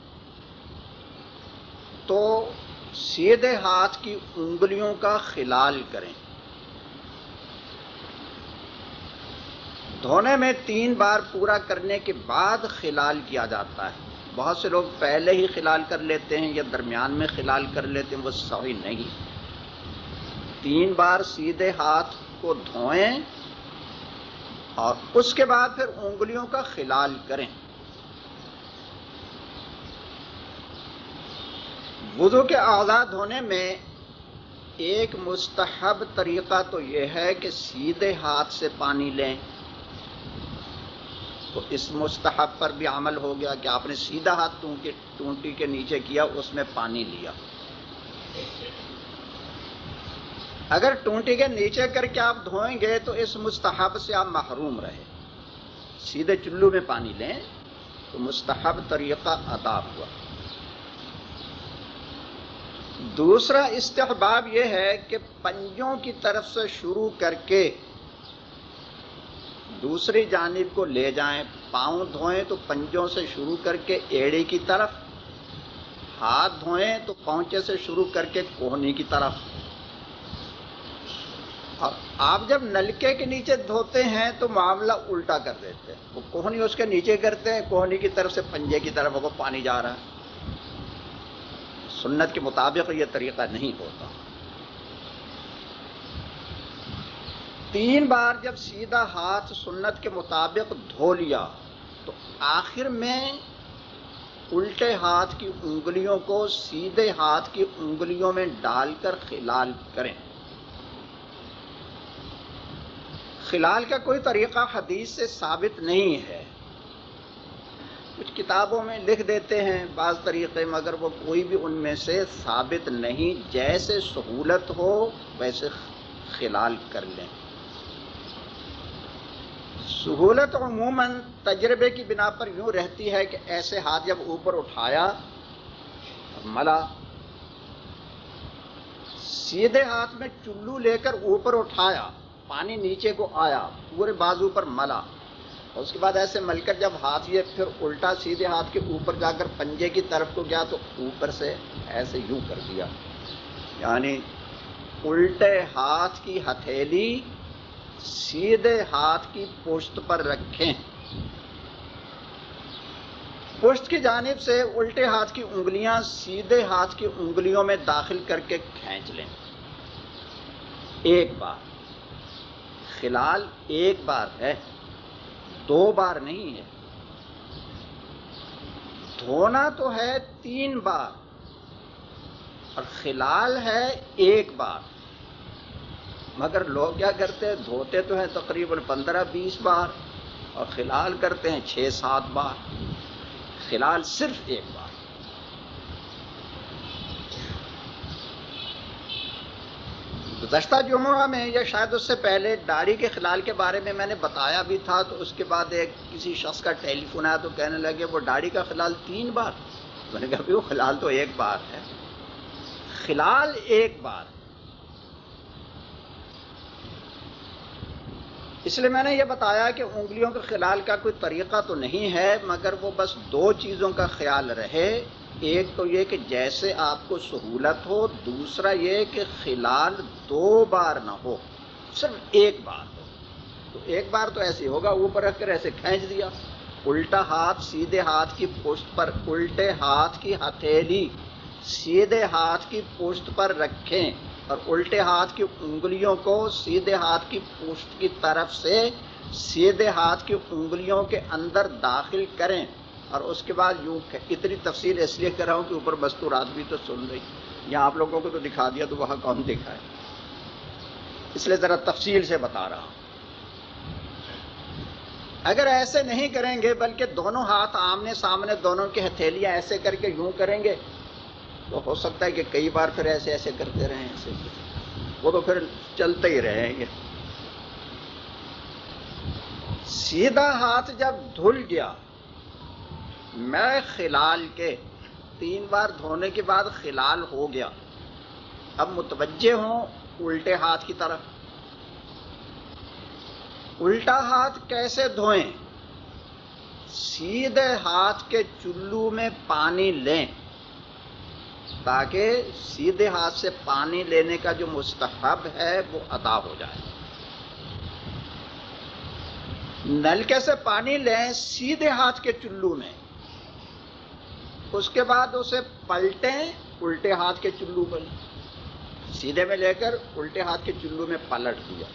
تو سیدھے ہاتھ کی انگلیوں کا خلال کریں۔ دھونے میں تین بار پورا کرنے کے بعد خلال کیا جاتا ہے۔ بہت سے لوگ پہلے ہی خلال کر لیتے ہیں یا درمیان میں خلال کر لیتے ہیں، وہ صحیح نہیں۔ تین بار سیدھے ہاتھ کو دھوئیں اور اس کے بعد پھر انگلیوں کا خلال کریں۔ وضو کے آزاد ہونے میں ایک مستحب طریقہ تو یہ ہے کہ سیدھے ہاتھ سے پانی لیں۔ تو اس مستحب پر بھی عمل ہو گیا کہ آپ نے سیدھا ہاتھ ٹونٹی کے نیچے کیا، اس میں پانی لیا۔ اگر ٹونٹی کے نیچے کر کے آپ دھوئیں گے تو اس مستحب سے آپ محروم رہے سیدھے چلو میں پانی لیں تو مستحب طریقہ ادا ہوا۔ دوسرا استحباب یہ ہے کہ پنجوں کی طرف سے شروع کر کے دوسری جانب کو لے جائیں، پاؤں دھوئیں تو پنجوں سے شروع کر کے ایڑے کی طرف، ہاتھ دھوئیں تو پہنچے سے شروع کر کے کوہنی کی طرف۔ اور آپ جب نلکے کے نیچے دھوتے ہیں تو معاملہ الٹا کر دیتے ہیں۔ وہ کوہنی اس کے نیچے کرتے ہیں، کوہنی کی طرف سے پنجے کی طرف وہ پانی جا رہا ہے۔ سنت کے مطابق یہ طریقہ نہیں ہوتا۔ تین بار جب سیدھا ہاتھ سنت کے مطابق دھو لیا، تو آخر میں الٹے ہاتھ کی انگلیوں کو سیدھے ہاتھ کی انگلیوں میں ڈال کر خلال کریں۔ خلال کا کوئی طریقہ حدیث سے ثابت نہیں ہے۔ کچھ کتابوں میں لکھ دیتے ہیں بعض طریقے، مگر وہ کوئی بھی ان میں سے ثابت نہیں۔ جیسے سہولت ہو، ویسے خلال کر لیں۔ سہولت عموماً تجربے کی بنا پر یوں رہتی ہے کہ ایسے ہاتھ جب اوپر اٹھایا، ملا، سیدھے ہاتھ میں چلو لے کر اوپر اٹھایا، پانی نیچے کو آیا، پورے بازو پر ملا۔ اس کے بعد ایسے مل کر جب ہاتھ یہ پھر الٹا سیدھے ہاتھ کے اوپر جا کر پنجے کی طرف کو گیا تو اوپر سے ایسے یوں کر دیا۔ یعنی الٹے ہاتھ کی ہتھیلی سیدھے ہاتھ کی پشت پر رکھیں۔ پشت کی جانب سے الٹے ہاتھ کی انگلیاں سیدھے ہاتھ کی انگلیوں میں داخل کر کے کھینچ لیں۔ ایک بار۔ خلال ایک بار ہے۔ دو بار نہیں ہے۔ دھونا تو ہے تین بار۔ اور خلال ہے ایک بار۔ مگر لوگ کیا کرتے ہیں؟ دھوتے تو ہیں تقریباً پندرہ بیس بار اور خلال کرتے ہیں چھ سات بار۔ خلال صرف ایک بار۔ گزشتہ جمعہ میں یا شاید اس سے پہلے داڑھی کے خلال کے بارے میں میں نے بتایا بھی تھا، تو اس کے بعد ایک کسی شخص کا ٹیلی فون آیا تو کہنے لگے، وہ داڑھی کا خلال تین بار؟ میں نے کہا وہ خلال تو ایک بار ہے۔ خلال ایک بار۔ اس لیے میں نے یہ بتایا کہ انگلیوں کے خلال کا کوئی طریقہ تو نہیں ہے، مگر وہ بس دو چیزوں کا خیال رہے۔ ایک تو یہ کہ جیسے آپ کو سہولت ہو، دوسرا یہ کہ خلال دو بار نہ ہو، صرف ایک بار ہو۔ تو ایک بار تو ایسے ہوگا، اوپر رکھ کر ایسے کھینچ دیا۔ الٹا ہاتھ، سیدھے ہاتھ کی پشت پر الٹے ہاتھ کی ہتھیلی، سیدھے ہاتھ کی پشت پر رکھیں۔ اور الٹے ہاتھ کی انگلیوں کو سیدھے ہاتھ کی پشت کی طرف سے سیدھے ہاتھ کی انگلیوں کے اندر داخل کریں اور اس کے بعد یوں اتنی تفصیل اس لیے کر رہا ہوں کہ اوپر مستورات بھی تو سن رہی یہاں آپ لوگوں کو تو دکھا دیا تو وہاں کون دیکھا ہے۔ اس لیے ذرا تفصیل سے بتا رہا ہوں۔ اگر ایسے نہیں کریں گے بلکہ دونوں ہاتھ آمنے سامنے دونوں کی ہتھیلیاں ایسے کر کے یوں کریں گے تو ہو سکتا ہے کہ کئی بار پھر ایسے ایسے کرتے رہیں، ایسے وہ تو پھر چلتے ہی رہیں گے۔ سیدھا ہاتھ جب دھل گیا، میں خلال کے تین بار دھونے کے بعد خلال ہو گیا۔ اب متوجہ ہوں الٹے ہاتھ کی طرف۔ الٹا ہاتھ کیسے دھوئیں؟ سیدھے ہاتھ کے چلو میں پانی لیں۔ تاکہ سیدھے ہاتھ سے پانی لینے کا جو مستحب ہے وہ ادا ہو جائے۔ نلکے سے پانی لیں سیدھے ہاتھ کے چلو میں۔ اس کے بعد اسے پلٹیں، الٹے ہاتھ کے چلو پر۔ سیدھے میں لے کر الٹے ہاتھ کے چلو میں پلٹ دیا۔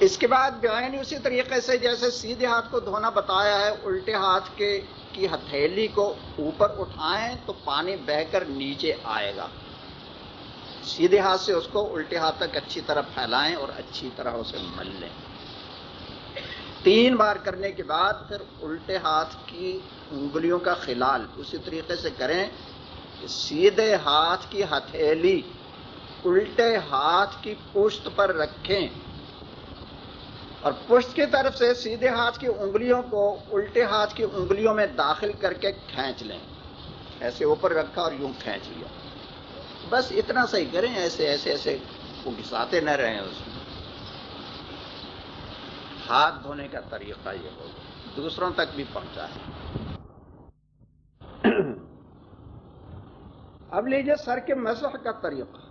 اس کے بعد بیانی اسی طریقے سے جیسے سیدھے ہاتھ کو دھونا بتایا ہے، الٹے ہاتھ کے کی ہتھیلی کو اوپر اٹھائیں تو پانی بہ کر نیچے آئے گا۔ سیدھے ہاتھ سے اس کو الٹے ہاتھ تک اچھی طرح پھیلائیں اور اچھی طرح اسے مل لیں۔ تین بار کرنے کے بعد پھر الٹے ہاتھ کی انگلیوں کا خلال اسی طریقے سے کریں کہ سیدھے ہاتھ کی ہتھیلی الٹے ہاتھ کی پشت پر رکھیں۔ اور پشت کی طرف سے سیدھے ہاتھ کی انگلیوں کو الٹے ہاتھ کی انگلیوں میں داخل کر کے کھینچ لیں۔ ایسے اوپر رکھا اور یوں کھینچ لیا۔ بس اتنا صحیح کریں، ایسے ایسے ایسے وہ گھساتے نہ رہیں اس میں۔ ہاتھ دھونے کا طریقہ یہ ہوگا دوسروں تک بھی پہنچا ہے۔ اب لیجیے سر کے مسح کا طریقہ۔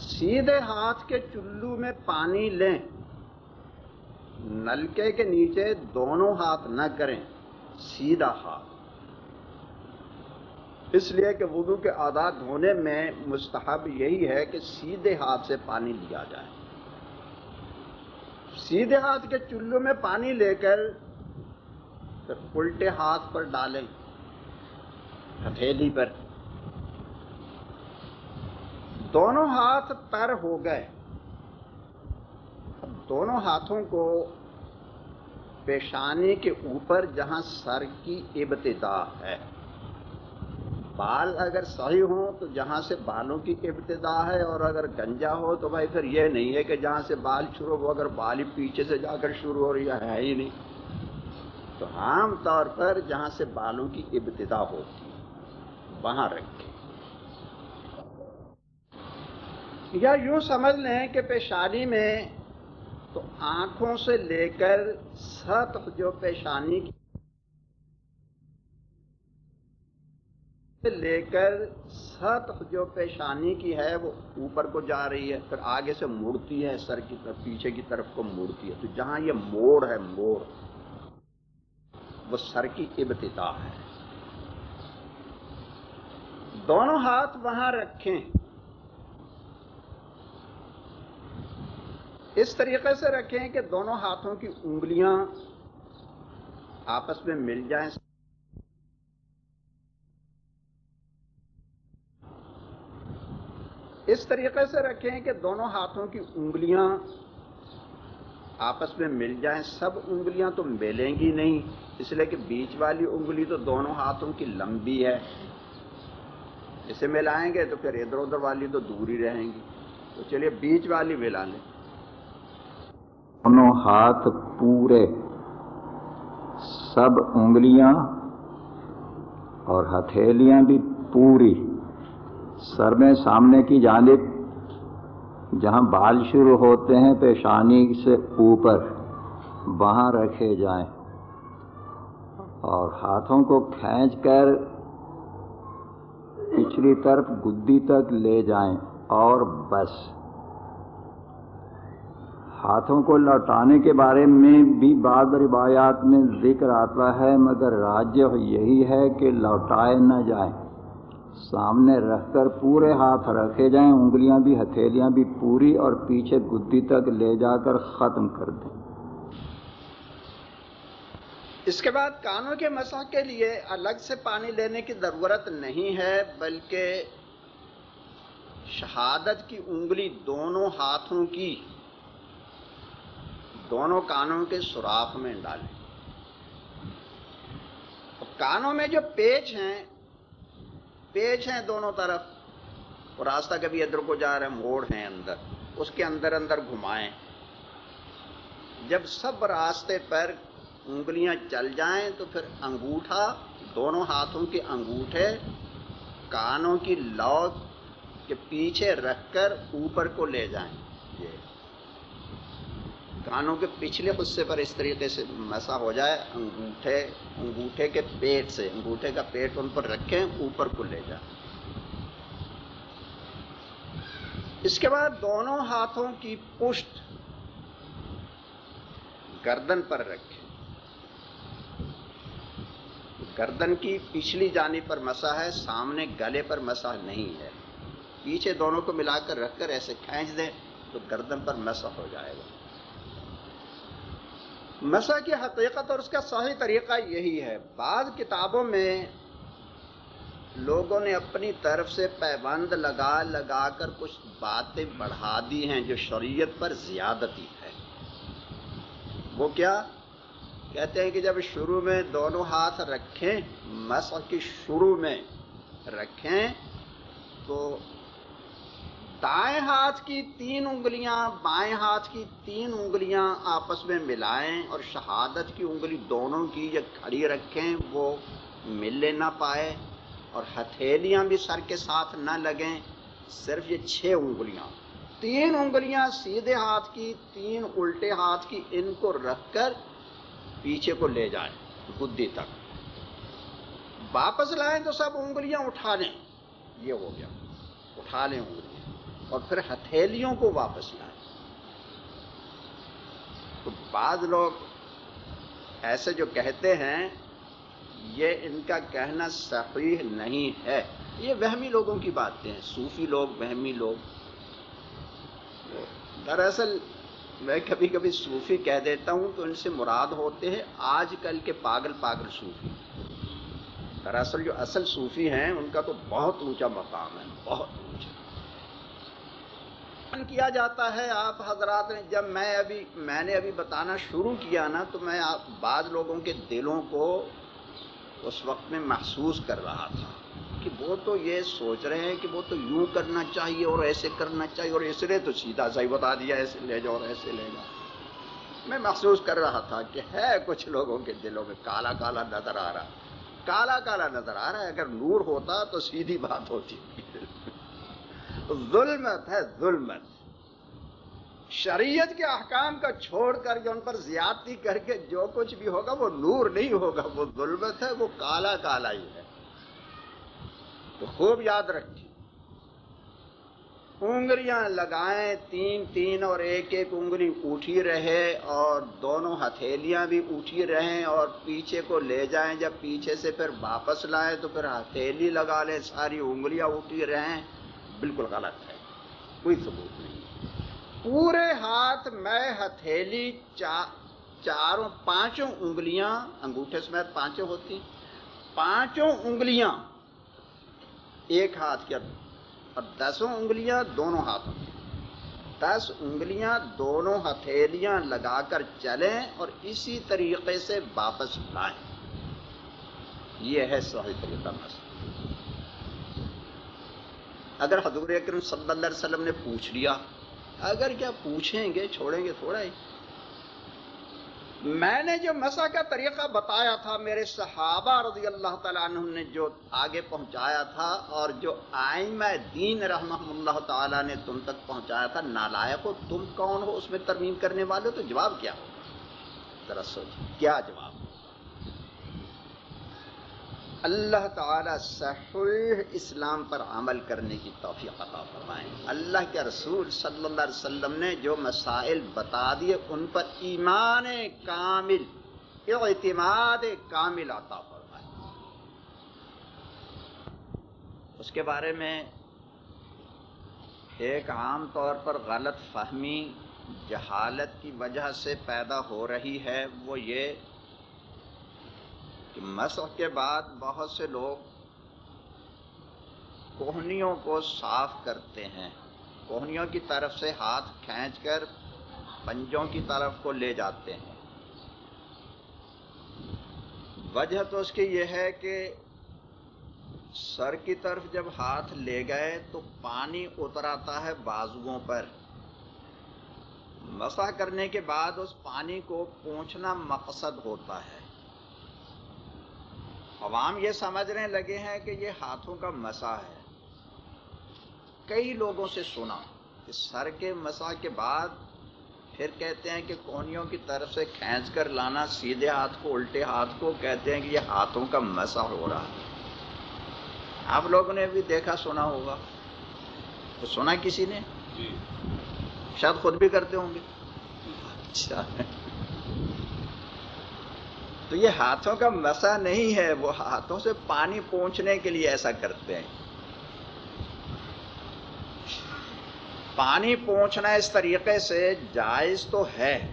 سیدھے ہاتھ کے چلو میں پانی لیں۔ نلکے کے نیچے دونوں ہاتھ نہ کریں۔ سیدھا ہاتھ۔ اس لیے کہ وضو کے آدھا دھونے میں مستحب یہی ہے کہ سیدھے ہاتھ سے پانی لیا جائے۔ سیدھے ہاتھ کے چلو میں پانی لے کر پھر الٹے ہاتھ پر ڈالیں۔ ہتھیلی پر۔ دونوں ہاتھ پر ہو گئے۔ دونوں ہاتھوں کو پیشانی کے اوپر جہاں سر کی ابتدا ہے۔ بال اگر صحیح ہوں تو جہاں سے بالوں کی ابتدا ہے اور اگر گنجا ہو تو بھائی پھر یہ نہیں ہے کہ جہاں سے بال شروع ہو، اگر بال ہی پیچھے سے جا کر شروع ہو رہی ہے ہی نہیں۔ تو عام طور پر جہاں سے بالوں کی ابتدا ہوتی، وہاں رکھے یا یوں سمجھ لیں کہ پیشانی میں تو آنکھوں سے لے کر سطح جو پیشانی کی لے کر سطح جو پیشانی کی ہے وہ اوپر کو جا رہی ہے، پھر آگے سے مڑتی ہے، سر کی طرف، پیچھے کی طرف کو مڑتی ہے۔ تو جہاں یہ موڑ ہے، موڑ، وہ سر کی ابتدا ہے۔ دونوں ہاتھ وہاں رکھیں۔ اس طریقے سے رکھیں کہ دونوں ہاتھوں کی انگلیاں آپس میں مل جائیں۔ اس طریقے سے رکھیں کہ دونوں ہاتھوں کی انگلیاں آپس میں مل جائیں۔ سب انگلیاں تو ملیں گی نہیں، اس لیے کہ بیچ والی انگلی تو دونوں ہاتھوں کی لمبی ہے۔ اسے ملائیں گے تو پھر ادھر ادھر والی تو دور ہی رہیں گی۔ تو چلیے بیچ والی ملا لیں۔ دونوں ہاتھ پورے سب انگلیاں اور ہتھیلیاں بھی پوری سر میں سامنے کی جانب جہاں بال شروع ہوتے ہیں پیشانی سے اوپر وہاں رکھے جائیں اور ہاتھوں کو کھینچ کر پچھلی طرف گدی تک لے جائیں اور بس ہاتھوں کو لوٹانے کے بارے میں بھی بعض روایات میں ذکر آتا ہے، مگر راجیہ یہی ہے کہ لوٹائے نہ جائیں۔ سامنے رکھ کر پورے ہاتھ رکھے جائیں، انگلیاں بھی، ہتھیلیاں بھی پوری اور پیچھے گدی تک لے جا کر ختم کر دیں۔ اس کے بعد کانوں کے مسا کے لیے الگ سے پانی لینے کی ضرورت نہیں ہے، بلکہ شہادت کی انگلی دونوں ہاتھوں کی۔ دونوں کانوں کے سوراخ میں ڈالیں۔ کانوں میں جو پیچ ہیں پیچ ہیں دونوں طرف اور راستہ کبھی ادھر کو جا رہے موڑ ہیں اندر، اس کے اندر اندر گھمائیں۔ جب سب راستے پر انگلیاں چل جائیں تو پھر انگوٹھا، دونوں ہاتھوں کے انگوٹھے، کانوں کی لو کے پیچھے رکھ کر اوپر کو لے جائیں۔ یہ کانوں کے پچھلے حصے پر اس طریقے سے مسا ہو جائے، انگوٹھے انگوٹھے کے پیٹ سے، انگوٹھے کا پیٹ ان پر رکھیں، اوپر کو لے جائیں۔ اس کے بعد دونوں ہاتھوں کی پشت گردن پر رکھیں۔ گردن کی پچھلی جانب پر مسا ہے، سامنے گلے پر مسا نہیں ہے۔ پیچھے دونوں کو ملا کر رکھ کر ایسے کھینچ دیں تو گردن پر مسا ہو جائے گا۔ مسا کی حقیقت اور اس کا صحیح طریقہ یہی ہے۔ بعض کتابوں میں لوگوں نے اپنی طرف سے پیبند لگا لگا کر کچھ باتیں بڑھا دی ہیں جو شریعت پر زیادتی ہے۔ وہ کیا؟ کہتے ہیں کہ جب شروع میں دونوں ہاتھ رکھیں مسا کی شروع میں رکھیں تو دائیں ہاتھ کی تین انگلیاں، بائیں ہاتھ کی تین انگلیاں آپس میں ملائیں اور شہادت کی انگلی دونوں کی جو کھڑی رکھیں، وہ ملنے نہ پائے اور ہتھیلیاں بھی سر کے ساتھ نہ لگیں، صرف یہ چھ انگلیاں۔ تین انگلیاں سیدھے ہاتھ کی، تین الٹے ہاتھ کی، ان کو رکھ کر پیچھے کو لے جائیں گدی تک۔ واپس لائیں تو سب انگلیاں اٹھا لیں۔ یہ ہو گیا۔ اٹھا لیں انگلیاں۔ اور پھر ہتھیلیوں کو واپس لائیں۔ تو بعض لوگ ایسے جو کہتے ہیں، یہ ان کا کہنا صحیح نہیں ہے۔ یہ وہمی لوگوں کی باتیں ہیں، صوفی لوگ، وہمی لوگ۔ دراصل میں کبھی کبھی صوفی کہہ دیتا ہوں تو ان سے مراد ہوتے ہیں آج کل کے پاگل پاگل صوفی۔ دراصل جو اصل صوفی ہیں، ان کا تو بہت اونچا مقام ہے، بہت اونچا۔ کیا جاتا ہے؟ آپ حضرات نے جب میں ابھی میں نے ابھی بتانا شروع کیا نا، تو میں آپ بعض لوگوں کے دلوں کو اس وقت میں محسوس کر رہا تھا کہ وہ تو یہ سوچ رہے ہیں کہ وہ تو یوں کرنا چاہیے اور ایسے کرنا چاہیے اور اس لیے تو سیدھا صحیح بتا دیا، ایسے لے جاؤ اور ایسے لے جاؤ۔ میں محسوس کر رہا تھا کہ ہے کچھ لوگوں کے دلوں میں کالا کالا نظر آ رہا۔ کالا کالا نظر آ رہا ہے، اگر نور ہوتا تو سیدھی بات ہوتی۔ ظلمت ہے ظلمت۔ شریعت کے احکام کا چھوڑ کر جو ان پر زیادتی کر کے جو کچھ بھی ہوگا وہ نور نہیں ہوگا، وہ ظلمت ہے، وہ کالا کالا ہی ہے۔ تو خوب یاد رکھیے انگلیاں لگائیں، تین تین اور ایک ایک انگلی اٹھی رہے اور دونوں ہتھیلیاں بھی اٹھی رہیں اور پیچھے کو لے جائیں۔ جب پیچھے سے پھر واپس لائیں تو پھر ہتھیلی لگا لیں، ساری انگلیاں اٹھی رہیں۔ بالکل غلط ہے، کوئی ثبوت نہیں۔ پورے ہاتھ میں ہتھیلی چاروں، پانچوں انگلیاں، انگوٹھے سمیت پانچوں ہوتی۔ پانچوں انگلیاں ایک ہاتھ کے اور دسوں انگلیاں دونوں ہاتھوں کی دس انگلیاں دونوں ہتھیلیاں لگا کر چلیں اور اسی طریقے سے واپس لائیں۔ یہ ہے صحیح طریقہ مسئلہ اگر حضور اکرم صلی اللہ علیہ وسلم نے پوچھ لیا، اگر کیا پوچھیں گے، چھوڑیں گے، تھوڑا ہی۔ میں نے جو مسا کا طریقہ بتایا تھا، میرے صحابہ رضی اللہ تعالیٰ عنہ نے جو آگے پہنچایا تھا، اور جو آئم دین رحمہ اللہ تعالیٰ نے تم تک پہنچایا تھا، نالائق ہو، تم کون ہو؟ اس میں ترمیم کرنے والے تو جواب کیا؟ ہو ذرا سوچ، کیا جواب؟ اللہ تعالی صحیح اسلام پر عمل کرنے کی توفیق عطا فرمائیں اللہ کے رسول صلی اللہ علیہ وسلم نے جو مسائل بتا دیے، ان پر ایمان کامل، اعتماد کامل عطا فرمائیں اس کے بارے میں ایک عام طور پر غلط فہمی، جہالت کی وجہ سے پیدا ہو رہی ہے، وہ یہ کہ مسح کے بعد بہت سے لوگ کوہنیوں کو صاف کرتے ہیں۔ کوہنیوں کی طرف سے ہاتھ کھینچ کر پنجوں کی طرف کو لے جاتے ہیں۔ وجہ تو اس کی یہ ہے کہ سر کی طرف جب ہاتھ لے گئے تو پانی اتر آتا ہے بازوؤں پر۔ مسا کرنے کے بعد اس پانی کو پہنچنا مقصد ہوتا ہے۔ عوام یہ سمجھنے لگے ہیں کہ یہ ہاتھوں کا مسا ہے۔ کئی لوگوں سے سنا کہ سر کے مسا کے بعد پھر کہتے ہیں کہ کونیوں کی طرف سے کھینچ کر لانا سیدھے ہاتھ کو الٹے ہاتھ کو کہتے ہیں کہ یہ ہاتھوں کا مسا ہو رہا ہے۔ آپ لوگوں نے بھی دیکھا سنا ہوگا۔ تو سنا کسی نے؟ جی۔ شاید خود بھی کرتے ہوں گے۔ اچھا۔ تو یہ ہاتھوں کا مسا نہیں ہے، وہ ہاتھوں سے پانی پہنچنے کے لیے ایسا کرتے ہیں۔ پانی پہنچنا اس طریقے سے جائز تو ہے،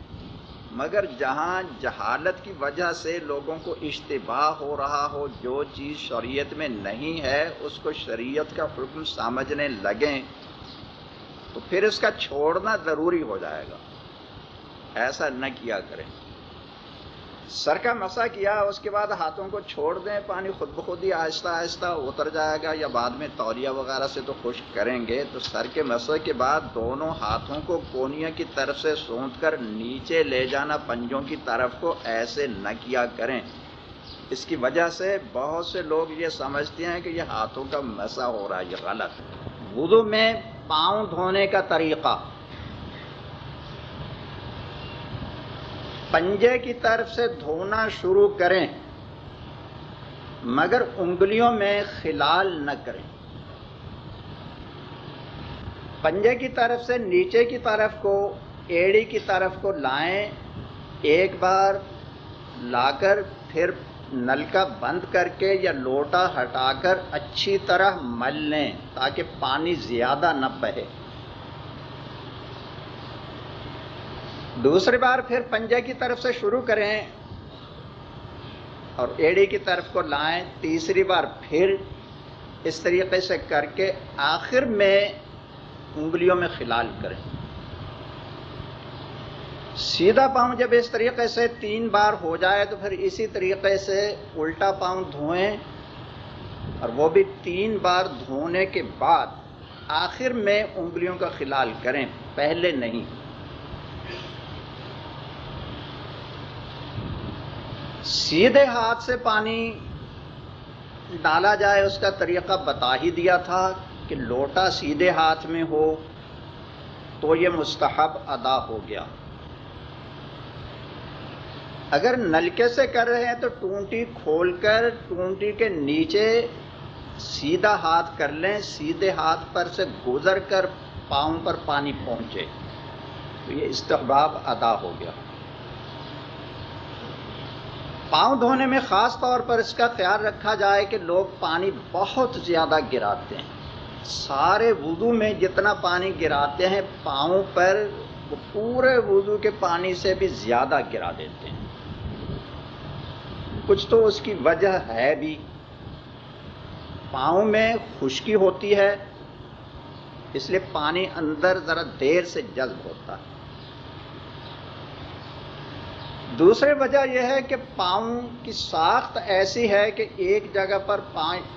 مگر جہاں جہالت کی وجہ سے لوگوں کو اشتباہ ہو رہا ہو، جو چیز شریعت میں نہیں ہے، اس کو شریعت کا حکم سمجھنے لگیں، تو پھر اس کا چھوڑنا ضروری ہو جائے گا۔ ایسا نہ کیا کریں۔ سر کا مسا کیا، اس کے بعد ہاتھوں کو چھوڑ دیں، پانی خود بخود ہی آہستہ آہستہ اتر جائے گا یا بعد میں تولیہ وغیرہ سے تو خشک کریں گے۔ تو سر کے مسے کے بعد دونوں ہاتھوں کو کونیا کی طرف سے سونت کر نیچے لے جانا، پنجوں کی طرف کو ایسے نہ کیا کریں۔ اس کی وجہ سے بہت سے لوگ یہ سمجھتے ہیں کہ یہ ہاتھوں کا مسا ہو رہا ہے، یہ غلط۔ وضو میں پاؤں دھونے کا طریقہ۔ پنجے کی طرف سے دھونا شروع کریں، مگر انگلیوں میں خلال نہ کریں۔ پنجے کی طرف سے نیچے کی طرف کو، ایڑی کی طرف کو لائیں، ایک بار لا کر پھر نلکا بند کر کے یا لوٹا ہٹا کر اچھی طرح مل لیں تاکہ پانی زیادہ نہ بہے۔ دوسری بار پھر پنجے کی طرف سے شروع کریں اور ایڑی کی طرف کو لائیں، تیسری بار پھر اس طریقے سے کر کے آخر میں انگلیوں میں خلال کریں۔ سیدھا پاؤں جب اس طریقے سے تین بار ہو جائے تو پھر اسی طریقے سے الٹا پاؤں دھوئیں اور وہ بھی تین بار دھونے کے بعد آخر میں انگلیوں کا خلال کریں۔ پہلے نہیں۔ سیدھے ہاتھ سے پانی ڈالا جائے، اس کا طریقہ بتا ہی دیا تھا کہ لوٹا سیدھے ہاتھ میں ہو تو یہ مستحب ادا ہو گیا۔ اگر نلکے سے کر رہے ہیں تو ٹونٹی کھول کر ٹونٹی کے نیچے سیدھا ہاتھ کر لیں، سیدھے ہاتھ پر سے گزر کر پاؤں پر پانی پہنچے۔ تو یہ استحباب ادا ہو گیا۔ پاؤں دھونے میں خاص طور پر اس کا خیال رکھا جائے کہ لوگ پانی بہت زیادہ گراتے ہیں۔ سارے وضو میں جتنا پانی گراتے ہیں، پاؤں پر وہ پورے وضو کے پانی سے بھی زیادہ گرا دیتے ہیں۔ کچھ تو اس کی وجہ ہے بھی۔ پاؤں میں خشکی ہوتی ہے، اس لیے پانی اندر ذرا دیر سے جذب ہوتا ہے۔ دوسری وجہ یہ ہے کہ پاؤں کی ساخت ایسی ہے کہ ایک جگہ پر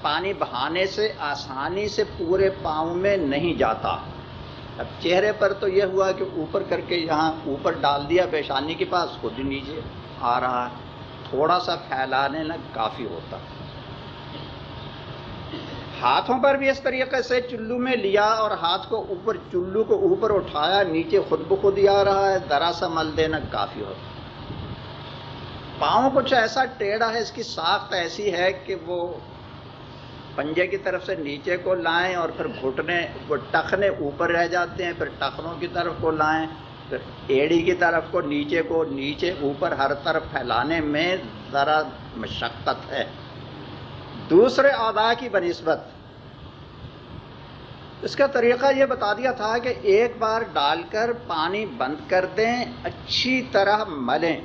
پانی بہانے سے، آسانی سے پورے پاؤں میں نہیں جاتا۔ اب چہرے پر تو یہ ہوا کہ اوپر کر کے یہاں اوپر ڈال دیا، پیشانی کے پاس خود نیچے آ رہا۔ ہے تھوڑا سا پھیلانے نہ کافی ہوتا۔ ہاتھوں پر بھی اس طریقے سے چلو میں لیا اور ہاتھ کو اوپر، چلو کو اوپر اٹھایا، نیچے خود بخود ہی آ رہا ہے۔ ذرا سا مل دینا کافی ہوتا۔ پاؤں کچھ ایسا ٹیڑھا ہے، اس کی ساخت ایسی ہے کہ وہ پنجے کی طرف سے نیچے کو لائیں اور پھر گھٹنے، وہ ٹخنے اوپر رہ جاتے ہیں، پھر ٹخنوں کی طرف کو لائیں، پھر ایڑی کی طرف کو نیچے کو نیچے اوپر ہر طرف پھیلانے میں ذرا مشقت ہے۔ دوسرے اعضاء کی بنسبت، اس کا طریقہ یہ بتا دیا تھا کہ ایک بار ڈال کر پانی بند کر دیں، اچھی طرح ملیں۔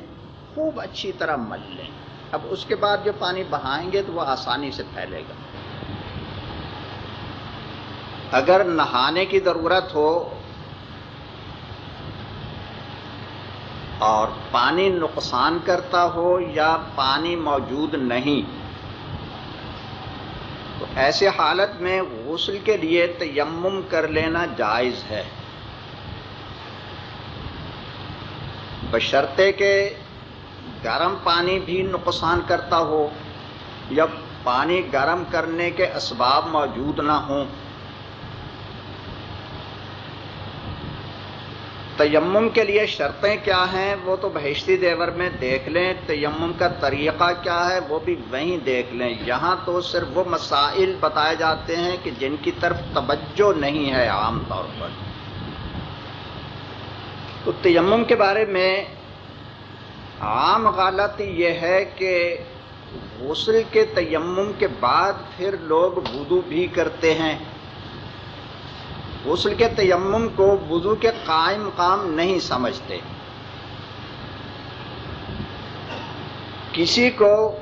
خوب اچھی طرح مل لیں۔ اب اس کے بعد جو پانی بہائیں گے تو وہ آسانی سے پھیلے گا۔ اگر نہانے کی ضرورت ہو اور پانی نقصان کرتا ہو یا پانی موجود نہیں، تو ایسے حالت میں غسل کے لیے تیمم کر لینا جائز ہے۔ بشرطے کے گرم پانی بھی نقصان کرتا ہو یا پانی گرم کرنے کے اسباب موجود نہ ہوں۔ تیمم کے لیے شرطیں کیا ہیں وہ تو بہشتی دیور میں دیکھ لیں۔ تیمم کا طریقہ کیا ہے وہ بھی وہیں دیکھ لیں۔ یہاں تو صرف وہ مسائل بتائے جاتے ہیں کہ جن کی طرف توجہ نہیں ہے عام طور پر۔ تو تیمم کے بارے میں عام غلط یہ ہے کہ غسل کے تیمم کے بعد پھر لوگ وضو بھی کرتے ہیں۔ غسل کے تیمم کو وضو کے قائم قام نہیں سمجھتے۔ کسی کو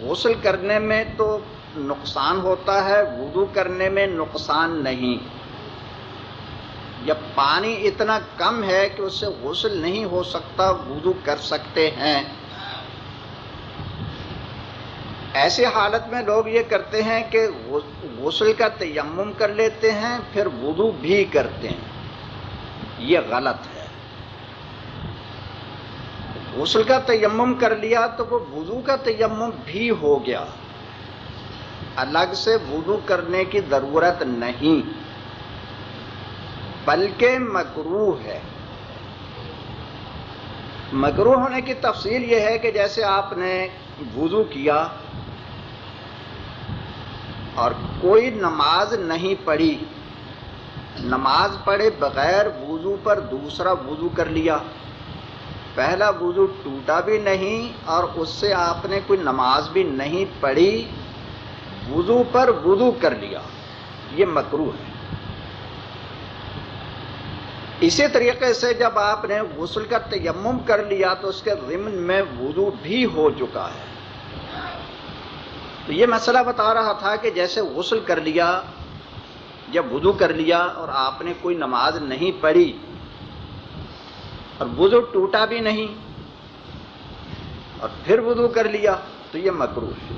غسل کرنے میں تو نقصان ہوتا ہے، وضو کرنے میں نقصان نہیں۔ جب پانی اتنا کم ہے کہ اس سے غسل نہیں ہو سکتا، وضو کر سکتے ہیں۔ ایسی حالت میں لوگ یہ کرتے ہیں کہ غسل کا تیمم کر لیتے ہیں، پھر وضو بھی کرتے ہیں۔ یہ غلط ہے۔ غسل کا تیمم کر لیا تو وہ وضو کا تیمم بھی ہو گیا۔ الگ سے وضو کرنے کی ضرورت نہیں۔ بلکہ مکرو ہے۔ مکرو ہونے کی تفصیل یہ ہے کہ جیسے آپ نے وضو کیا اور کوئی نماز نہیں پڑھی، نماز پڑھے بغیر وضو پر دوسرا وضو کر لیا۔ پہلا وضو ٹوٹا بھی نہیں اور اس سے آپ نے کوئی نماز بھی نہیں پڑھی، وضو پر وضو کر لیا۔ یہ مکرو ہے۔ اسی طریقے سے جب آپ نے غسل کا تیمم کر لیا تو اس کے ضمن میں وضو بھی ہو چکا ہے۔ تو یہ مسئلہ بتا رہا تھا کہ جیسے غسل کر لیا، جب وضو کر لیا اور آپ نے کوئی نماز نہیں پڑھی اور وضو ٹوٹا بھی نہیں اور پھر وضو کر لیا تو یہ مکرو ہے۔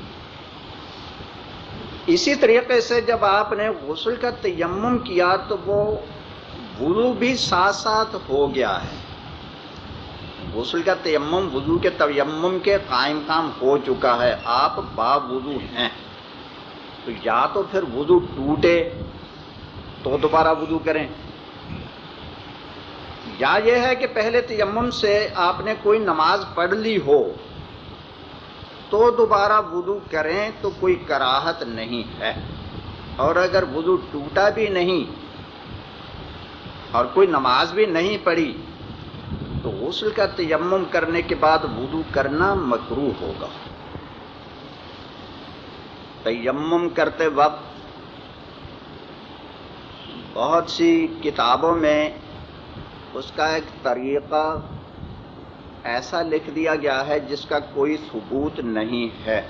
اسی طریقے سے جب آپ نے غسل کا تیمم کیا تو وہ وضو بھی ساتھ ساتھ ہو گیا ہے۔ غسل کا تیمم وضو کے تیمم کے قائم کام ہو چکا ہے۔ آپ با وضو ہیں۔ تو یا تو پھر وضو ٹوٹے تو دوبارہ وضو کریں۔ یا یہ ہے کہ پہلے تیمم سے آپ نے کوئی نماز پڑھ لی ہو تو دوبارہ وضو کریں تو کوئی کراہت نہیں ہے۔ اور اگر وضو ٹوٹا بھی نہیں اور کوئی نماز بھی نہیں پڑھی، تو غسل کا تیمم کرنے کے بعد وضو کرنا مکرو ہوگا۔ تیمم کرتے وقت بہت سی کتابوں میں اس کا ایک طریقہ ایسا لکھ دیا گیا ہے جس کا کوئی ثبوت نہیں ہے۔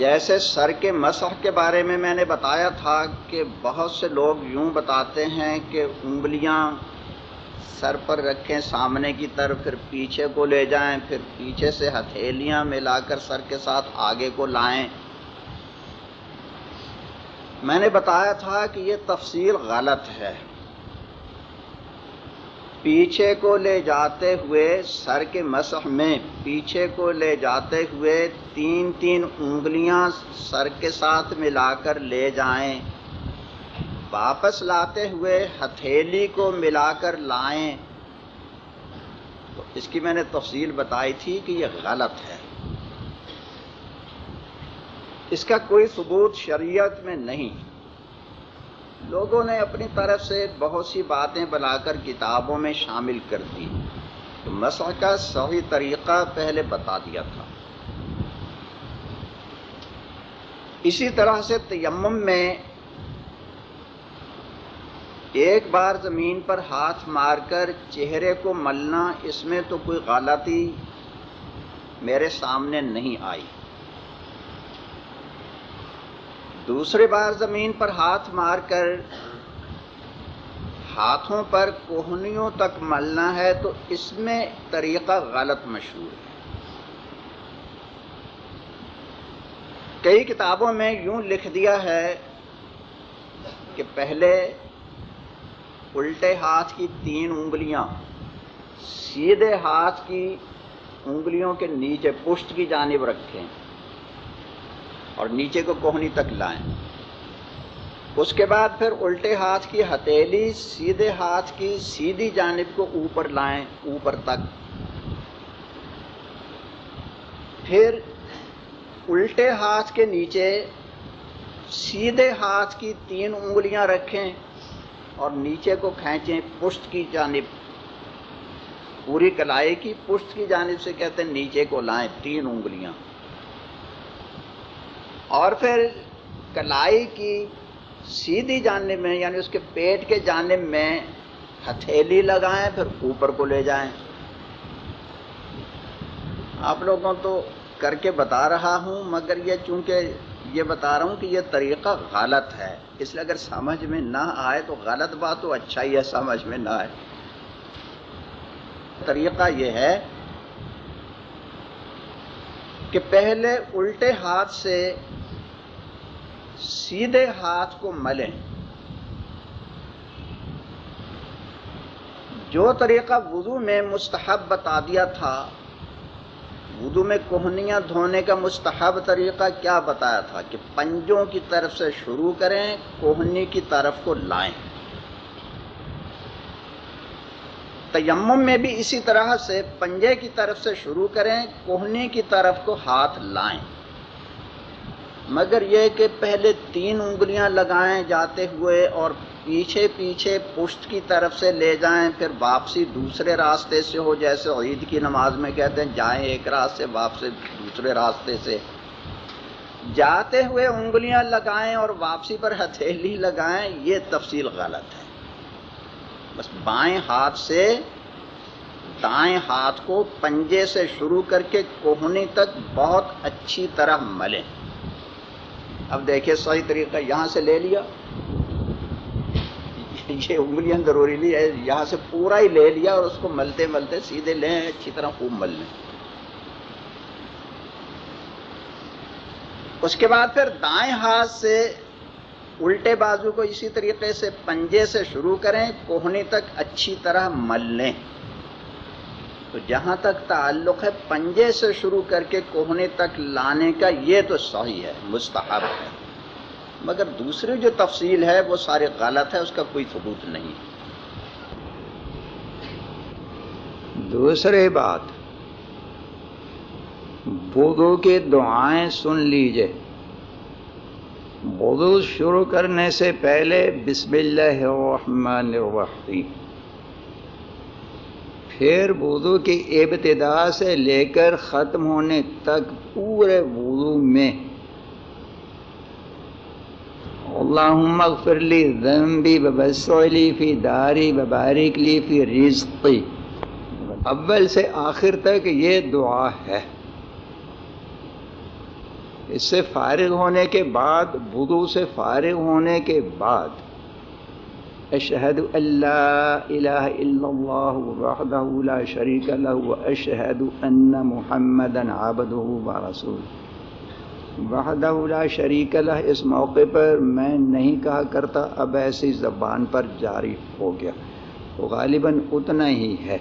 جیسے سر کے مسح کے بارے میں میں نے بتایا تھا کہ بہت سے لوگ یوں بتاتے ہیں کہ انگلیاں سر پر رکھیں سامنے کی طرف، پھر پیچھے کو لے جائیں، پھر پیچھے سے ہتھیلیاں ملا کر سر کے ساتھ آگے کو لائیں۔ میں نے بتایا تھا کہ یہ تفصیل غلط ہے۔ پیچھے کو لے جاتے ہوئے سر کے مسح میں، پیچھے کو لے جاتے ہوئے تین تین انگلیاں سر کے ساتھ ملا کر لے جائیں۔ واپس لاتے ہوئے ہتھیلی کو ملا کر لائیں۔ تو اس کی میں نے تفصیل بتائی تھی کہ یہ غلط ہے۔ اس کا کوئی ثبوت شریعت میں نہیں۔ لوگوں نے اپنی طرف سے بہت سی باتیں بنا کر کتابوں میں شامل کر دی۔ تو مسئلہ کا صحیح طریقہ پہلے بتا دیا تھا۔ اسی طرح سے تیمم میں ایک بار زمین پر ہاتھ مار کر چہرے کو ملنا اس میں تو کوئی غلطی میرے سامنے نہیں آئی۔ دوسرے بار زمین پر ہاتھ مار کر ہاتھوں پر کوہنیوں تک ملنا ہے تو اس میں طریقہ غلط مشہور ہے۔ کئی کتابوں میں یوں لکھ دیا ہے کہ پہلے الٹے ہاتھ کی تین انگلیاں، سیدھے ہاتھ کی انگلیوں کے نیچے پشت کی جانب رکھیں۔ اور نیچے کو کوہنی تک لائیں۔ اس کے بعد پھر الٹے ہاتھ کی ہتیلی سیدھے ہاتھ کی سیدھی جانب کو اوپر لائیں، اوپر تک۔ پھر الٹے ہاتھ کے نیچے سیدھے ہاتھ کی تین انگلیاں رکھیں اور نیچے کو کھینچیں پشت کی جانب۔ پوری کلائی کی پشت کی جانب سے کہتے ہیں نیچے کو لائیں تین انگلیاں۔ اور پھر کلائی کی سیدھی جانب میں یعنی اس کے پیٹ کے جانب میں ہتھیلی لگائیں، پھر اوپر کو لے جائیں۔ آپ لوگوں تو کر کے بتا رہا ہوں، مگر یہ چونکہ یہ بتا رہا ہوں کہ یہ طریقہ غلط ہے۔ اس لیے اگر سمجھ میں نہ آئے تو غلط بات تو اچھا ہی ہے، سمجھ میں نہ آئے۔ طریقہ یہ ہے کہ پہلے الٹے ہاتھ سے سیدھے ہاتھ کو ملیں جو طریقہ وضو میں مستحب بتا دیا تھا، وضو میں کوہنیاں دھونے کا مستحب طریقہ کیا بتایا تھا کہ پنجوں کی طرف سے شروع کریں، کوہنی کی طرف کو لائیں۔ تیمم میں بھی اسی طرح سے پنجے کی طرف سے شروع کریں، کوہنی کی طرف کو ہاتھ لائیں۔ مگر یہ کہ پہلے تین انگلیاں لگائیں جاتے ہوئے اور پیچھے پیچھے پشت کی طرف سے لے جائیں، پھر واپسی دوسرے راستے سے ہو، جیسے عید کی نماز میں کہتے ہیں، جائیں ایک راستے واپسی دوسرے راستے سے۔ جاتے ہوئے انگلیاں لگائیں اور واپسی پر ہتھیلی لگائیں، یہ تفصیل غلط ہے۔ بس بائیں ہاتھ سے دائیں ہاتھ کو پنجے سے شروع کر کے کوہنی تک بہت اچھی طرح ملیں۔ اب دیکھیں صحیح طریقہ یہاں سے لے لیا۔ یہ انگلیاں ضروری نہیں ہے، یہاں سے پورا ہی لے لیا اور اس کو ملتے ملتے سیدھے لیں، اچھی طرح خوب مل لیں۔ اس کے بعد پھر دائیں ہاتھ سے الٹے بازو کو اسی طریقے سے پنجے سے شروع کریں، کوہنی تک اچھی طرح مل لیں۔ تو جہاں تک تعلق ہے، پنجے سے شروع کر کے کوہنے تک لانے کا، یہ تو صحیح ہے، مستحب ہے۔ مگر دوسری جو تفصیل ہے، وہ سارے غلط ہے، اس کا کوئی ثبوت نہیں۔ دوسری بات بدو کی دعائیں سن لیجیے۔ بدو شروع کرنے سے پہلے بسم اللہ الرحمن الرحیم۔ پھر وضو کی ابتدا سے لے کر ختم ہونے تک پورے وضو میں۔ اللہم اغفر لی ذنبی ببسعلی فی داری ببارک لی فی رزقی اول سے آخر تک یہ دعا ہے۔ اس سے فارغ ہونے کے بعد، وضو سے فارغ ہونے کے بعد اشہد اللہ الہ الا اللہ وحدہ لا شریک له واشہد ان محمدا عبدہ ورسول وحدہ لا شریک لہ اس موقع پر میں نہیں کہا کرتا، اب ایسی زبان پر جاری ہو گیا۔ غالباً اتنا ہی ہے۔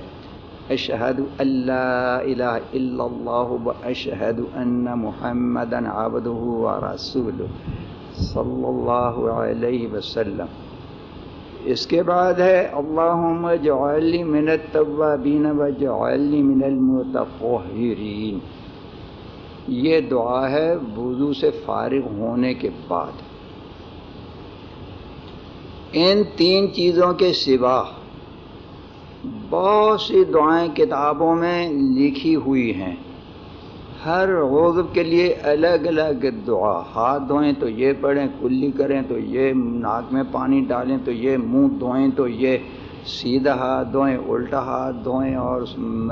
اشہد اللہ الہ الا اللہ واشہد ان محمدا عبدہ ورسول صلی اللہ علیہ وسلم۔ اس کے بعد ہے، اللہم جعلی من التوابین و جعلی من المتفہرین یہ دعا ہے وضو سے فارغ ہونے کے بعد۔ ان تین چیزوں کے سوا بہت سی دعائیں کتابوں میں لکھی ہوئی ہیں۔ ہر غضب کے لیے الگ الگ دعا۔ ہاتھ دھوئیں تو یہ پڑھیں، کلی کریں تو یہ ناک میں پانی ڈالیں تو یہ منہ دھوئیں تو یہ سیدھا ہاتھ دھوئیں، الٹا ہاتھ دھوئیں اور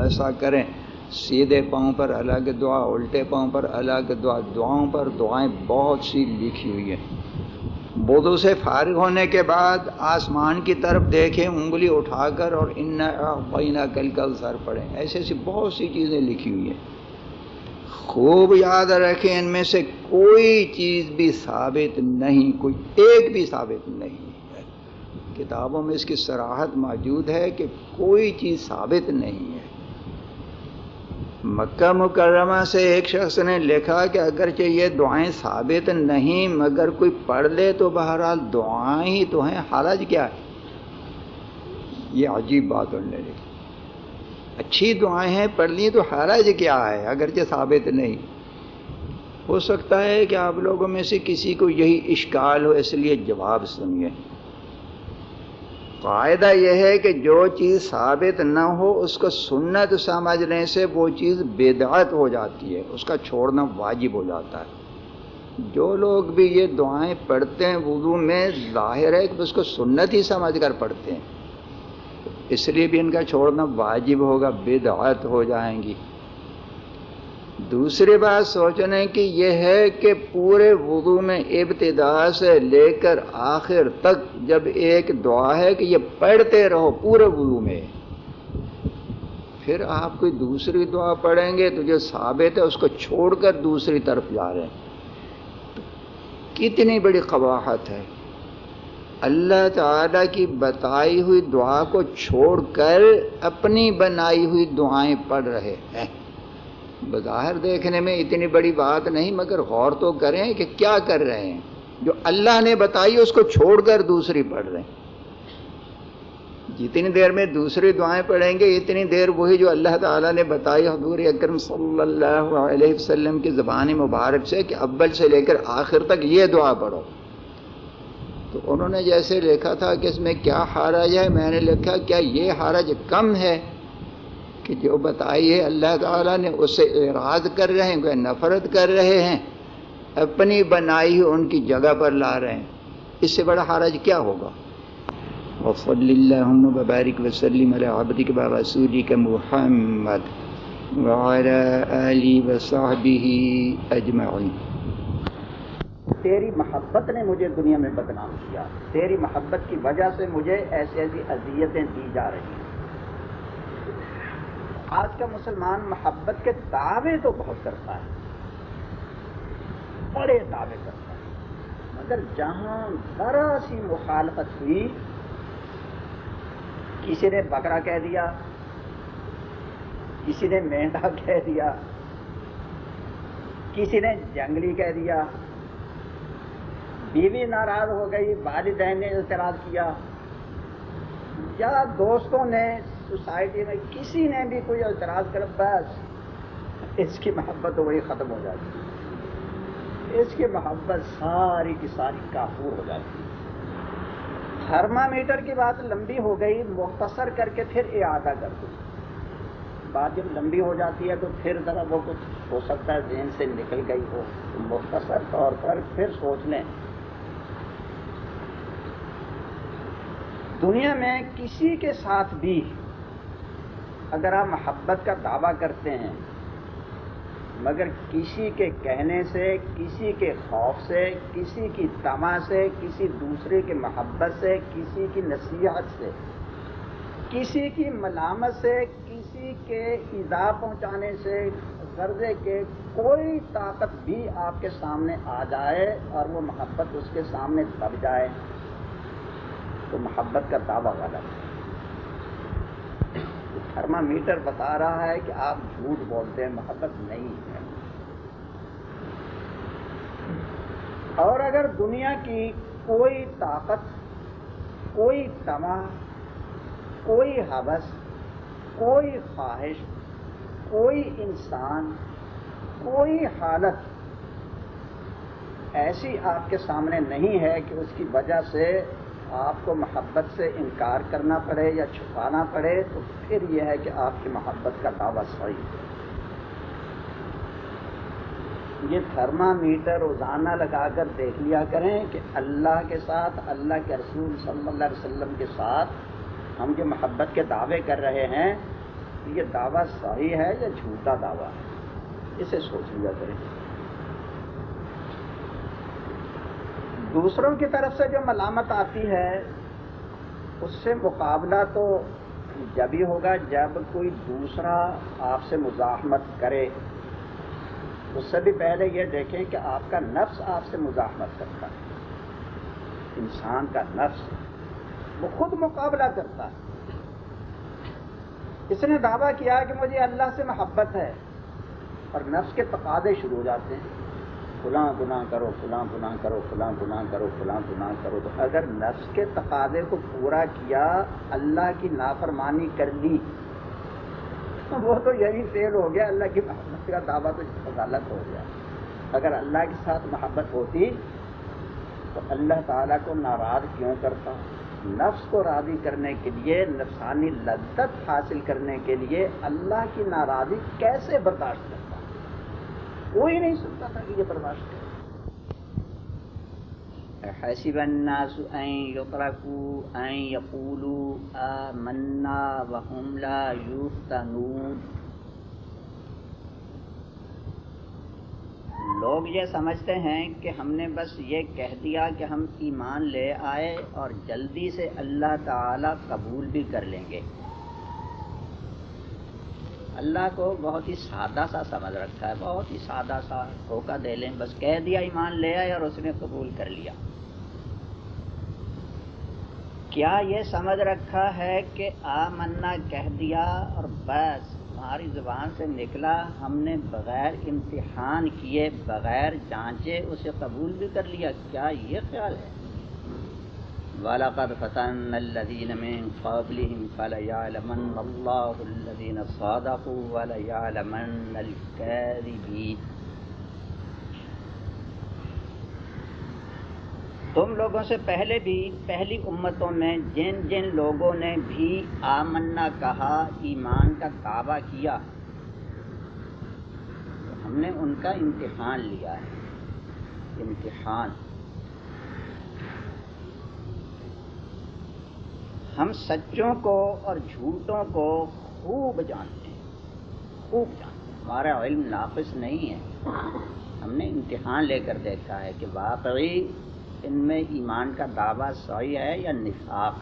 ایسا کریں۔ سیدھے پاؤں پر الگ دعا، الٹے پاؤں پر الگ دعا۔ دعاؤں پر دعائیں بہت سی لکھی ہوئی ہیں۔ بدو سے فارغ ہونے کے بعد آسمان کی طرف دیکھیں، انگلی اٹھا کر اور ان کل کل سر پڑھیں۔ ایسے ایسی بہت سی چیزیں لکھی ہوئی ہیں۔ خوب یاد رکھیں، ان میں سے کوئی چیز بھی ثابت نہیں، کوئی ایک بھی ثابت نہیں ہے۔ کتابوں میں اس کی سراحت موجود ہے کہ کوئی چیز ثابت نہیں ہے۔ مکہ مکرمہ سے ایک شخص نے لکھا کہ اگرچہ یہ دعائیں ثابت نہیں، مگر کوئی پڑھ لے تو بہرحال دعائیں ہی تو ہیں حالج کیا ہے؟ یہ عجیب بات انہوں نے لکھی۔ اچھی دعائیں ہیں، پڑھ لی تو حرج کیا ہے؟ اگرچہ ثابت نہیں۔ ہو سکتا ہے کہ آپ لوگوں میں سے کسی کو یہی اشکال ہو، اس لیے جواب سنیے۔ فائدہ یہ ہے کہ جو چیز ثابت نہ ہو، اس کو سنت سمجھنے سے وہ چیز بدعت ہو جاتی ہے، اس کا چھوڑنا واجب ہو جاتا ہے۔ جو لوگ بھی یہ دعائیں پڑھتے ہیں وضو میں، ظاہر ہے کہ اس کو سنت ہی سمجھ کر پڑھتے ہیں۔ اس لیے بھی ان کا چھوڑنا واجب ہوگا، بدعت ہو جائیں گی۔ دوسری بات سوچنے کی یہ ہے کہ پورے وضو میں ابتدا سے لے کر آخر تک جب ایک دعا ہے کہ یہ پڑھتے رہو پورے وضو میں، پھر آپ کوئی دوسری دعا پڑھیں گے تو جو ثابت ہے اس کو چھوڑ کر دوسری طرف جا رہے ہیں۔ کتنی بڑی قواہت ہے۔ اللہ تعالیٰ کی بتائی ہوئی دعا کو چھوڑ کر اپنی بنائی ہوئی دعائیں پڑھ رہے ہیں۔ بظاہر دیکھنے میں اتنی بڑی بات نہیں، مگر غور تو کریں کہ کیا کر رہے ہیں۔ جو اللہ نے بتائی، اس کو چھوڑ کر دوسری پڑھ رہے ہیں۔ جتنی دیر میں دوسری دعائیں پڑھیں گے، اتنی دیر وہی جو اللہ تعالیٰ نے بتائی حضور اکرم صلی اللہ علیہ وسلم کی زبان مبارک سے کہ اول سے لے کر آخر تک یہ دعا پڑھو۔ تو انہوں نے جیسے لکھا تھا کہ اس میں کیا حرج ہے، میں نے لکھا کیا یہ حرج کم ہے کہ جو بتائیے اللہ تعالیٰ نے اس سے اعراض کر رہے ہیں نفرت کر رہے ہیں، اپنی بنائی ان کی جگہ پر لا رہے ہیں۔ اس سے بڑا حرج کیا ہوگا؟ وصلی اللہ وبارک وسلم علی عبدک و رسولک محمد وعلی آلی وصحبہ اجمعین۔ تیری محبت نے مجھے دنیا میں بدنام کیا۔ تیری محبت کی وجہ سے مجھے ایسی ایسی اذیتیں دی جا رہی ہیں۔ آج کا مسلمان محبت کے دعوے تو بہت کرتا ہے۔ بڑے دعوے کرتا ہے۔ مگر جہاں ذرا سی مخالفت ہوئی، کسی نے بکرا کہہ دیا، کسی نے مینڈا کہہ دیا، کسی نے جنگلی کہہ دیا۔ بیوی ناراض ہو گئی، والدین نے اعتراض کیا۔ یا دوستوں نے، سوسائٹی میں کسی نے بھی کوئی اعتراض کر، بس اس کی محبت وہی ختم ہو جاتی۔ اس کی محبت ساری کی ساری کافور ہو جاتی۔ تھرما میٹر کی بات لمبی ہو گئی، مختصر کر کے پھر اعادہ کر دو۔ بات جب لمبی ہو جاتی ہے تو پھر ذرا وہ کچھ ہو سکتا ہے، ذہن سے نکل گئی ہو۔ مختصر طور پر پھر سوچ لیں دنیا میں کسی کے ساتھ بھی اگر آپ محبت کا دعویٰ کرتے ہیں، مگر کسی کے کہنے سے، کسی کے خوف سے، کسی کی تما سے، کسی دوسرے کے محبت سے، کسی کی نصیحت سے، کسی کی ملامت سے، کسی کے ایزا پہنچانے سے، غرضے کے کوئی طاقت بھی آپ کے سامنے آ جائے اور وہ محبت اس کے سامنے دب جائے۔ تو محبت کا دعویٰ غلط ہے۔ تھرما میٹر بتا رہا ہے کہ آپ جھوٹ بولتے ہیں، محبت نہیں ہے۔ اور اگر دنیا کی کوئی طاقت، کوئی تما، کوئی حوث، کوئی خواہش، کوئی انسان، کوئی حالت ایسی آپ کے سامنے نہیں ہے کہ اس کی وجہ سے آپ کو محبت سے انکار کرنا پڑے یا چھپانا پڑے تو پھر یہ ہے کہ آپ کی محبت کا دعویٰ صحیح ہے۔ یہ تھرما میٹر روزانہ لگا کر دیکھ لیا کریں کہ اللہ کے ساتھ، اللہ کے رسول صلی اللہ علیہ وسلم کے ساتھ ہم جو محبت کے دعوے کر رہے ہیں۔ یہ دعویٰ صحیح ہے یا جھوٹا دعویٰ ہے؟ اسے سوچ لیا کریں۔ دوسروں کی طرف سے جو ملامت آتی ہے، اس سے مقابلہ تو جب ہی ہوگا، جب کوئی دوسرا آپ سے مزاحمت کرے، اس سے بھی پہلے یہ دیکھیں کہ آپ کا نفس آپ سے مزاحمت کرتا ہے۔ انسان کا نفس وہ خود مقابلہ کرتا ہے۔ اس نے دعویٰ کیا کہ مجھے اللہ سے محبت ہے اور نفس کے تقاضے شروع ہو جاتے ہیں۔ فلاں گناہ کرو، فلاں گناہ کرو، فلاں گناہ کرو، فلاں گناہ کرو۔ تو اگر نفس کے تقاضے کو پورا کیا، اللہ کی نافرمانی کر لی، وہ تو یہی فیل ہو گیا، اللہ کی محبت کا دعویٰ تو غلط ہو گیا۔ اگر اللہ کے ساتھ محبت ہوتی، تو اللہ تعالیٰ کو ناراض کیوں کرتا؟ نفس کو راضی کرنے کے لیے، نفسانی لذت حاصل کرنے کے لیے اللہ کی ناراضی کیسے برداشت کرتا کوئی نہیں سنتا تھا کہ یہ برداشت کرے۔ حسب الناس ان يتركوا ان يقولوا آمنا وهم لا يفتنون لوگ یہ سمجھتے ہیں کہ ہم نے بس یہ کہہ دیا کہ ہم ایمان لے آئے اور جلدی سے اللہ تعالی قبول بھی کر لیں گے۔ اللہ کو بہت ہی سادہ سا سمجھ رکھا ہے، بہت ہی سادہ سا دھوکہ دے لیں۔ بس کہہ دیا، ایمان لے آئے اور اس نے قبول کر لیا۔ کیا یہ سمجھ رکھا ہے کہ آ منا کہہ دیا اور بس ہماری زبان سے نکلا، ہم نے بغیر امتحان کیے، بغیر جانچے اسے قبول بھی کر لیا؟ کیا یہ خیال ہے؟ وَلَقَدْ فَتَنَّ الَّذِينَ مِن قَبْلِهِمْ فَلَيَعْلَمَنَّ اللَّهُ الَّذِينَ صَدَقُوا وَلَيَعْلَمَنَّ الْكَاذِبِينَ. تم لوگوں سے پہلے بھی پہلی امتوں میں جن جن لوگوں نے بھی آمنا کہا، ایمان کا دعویٰ کیا ہم نے ان کا امتحان لیا ہے۔ امتحان۔ ہم سچوں کو اور جھوٹوں کو خوب جانتے ہیں، خوب جانتے ہیں۔ ہمارا علم ناقص نہیں ہے۔ ہم نے امتحان لے کر دیکھا ہے کہ واقعی ان میں ایمان کا دعویٰ صحیح ہے یا نفاق۔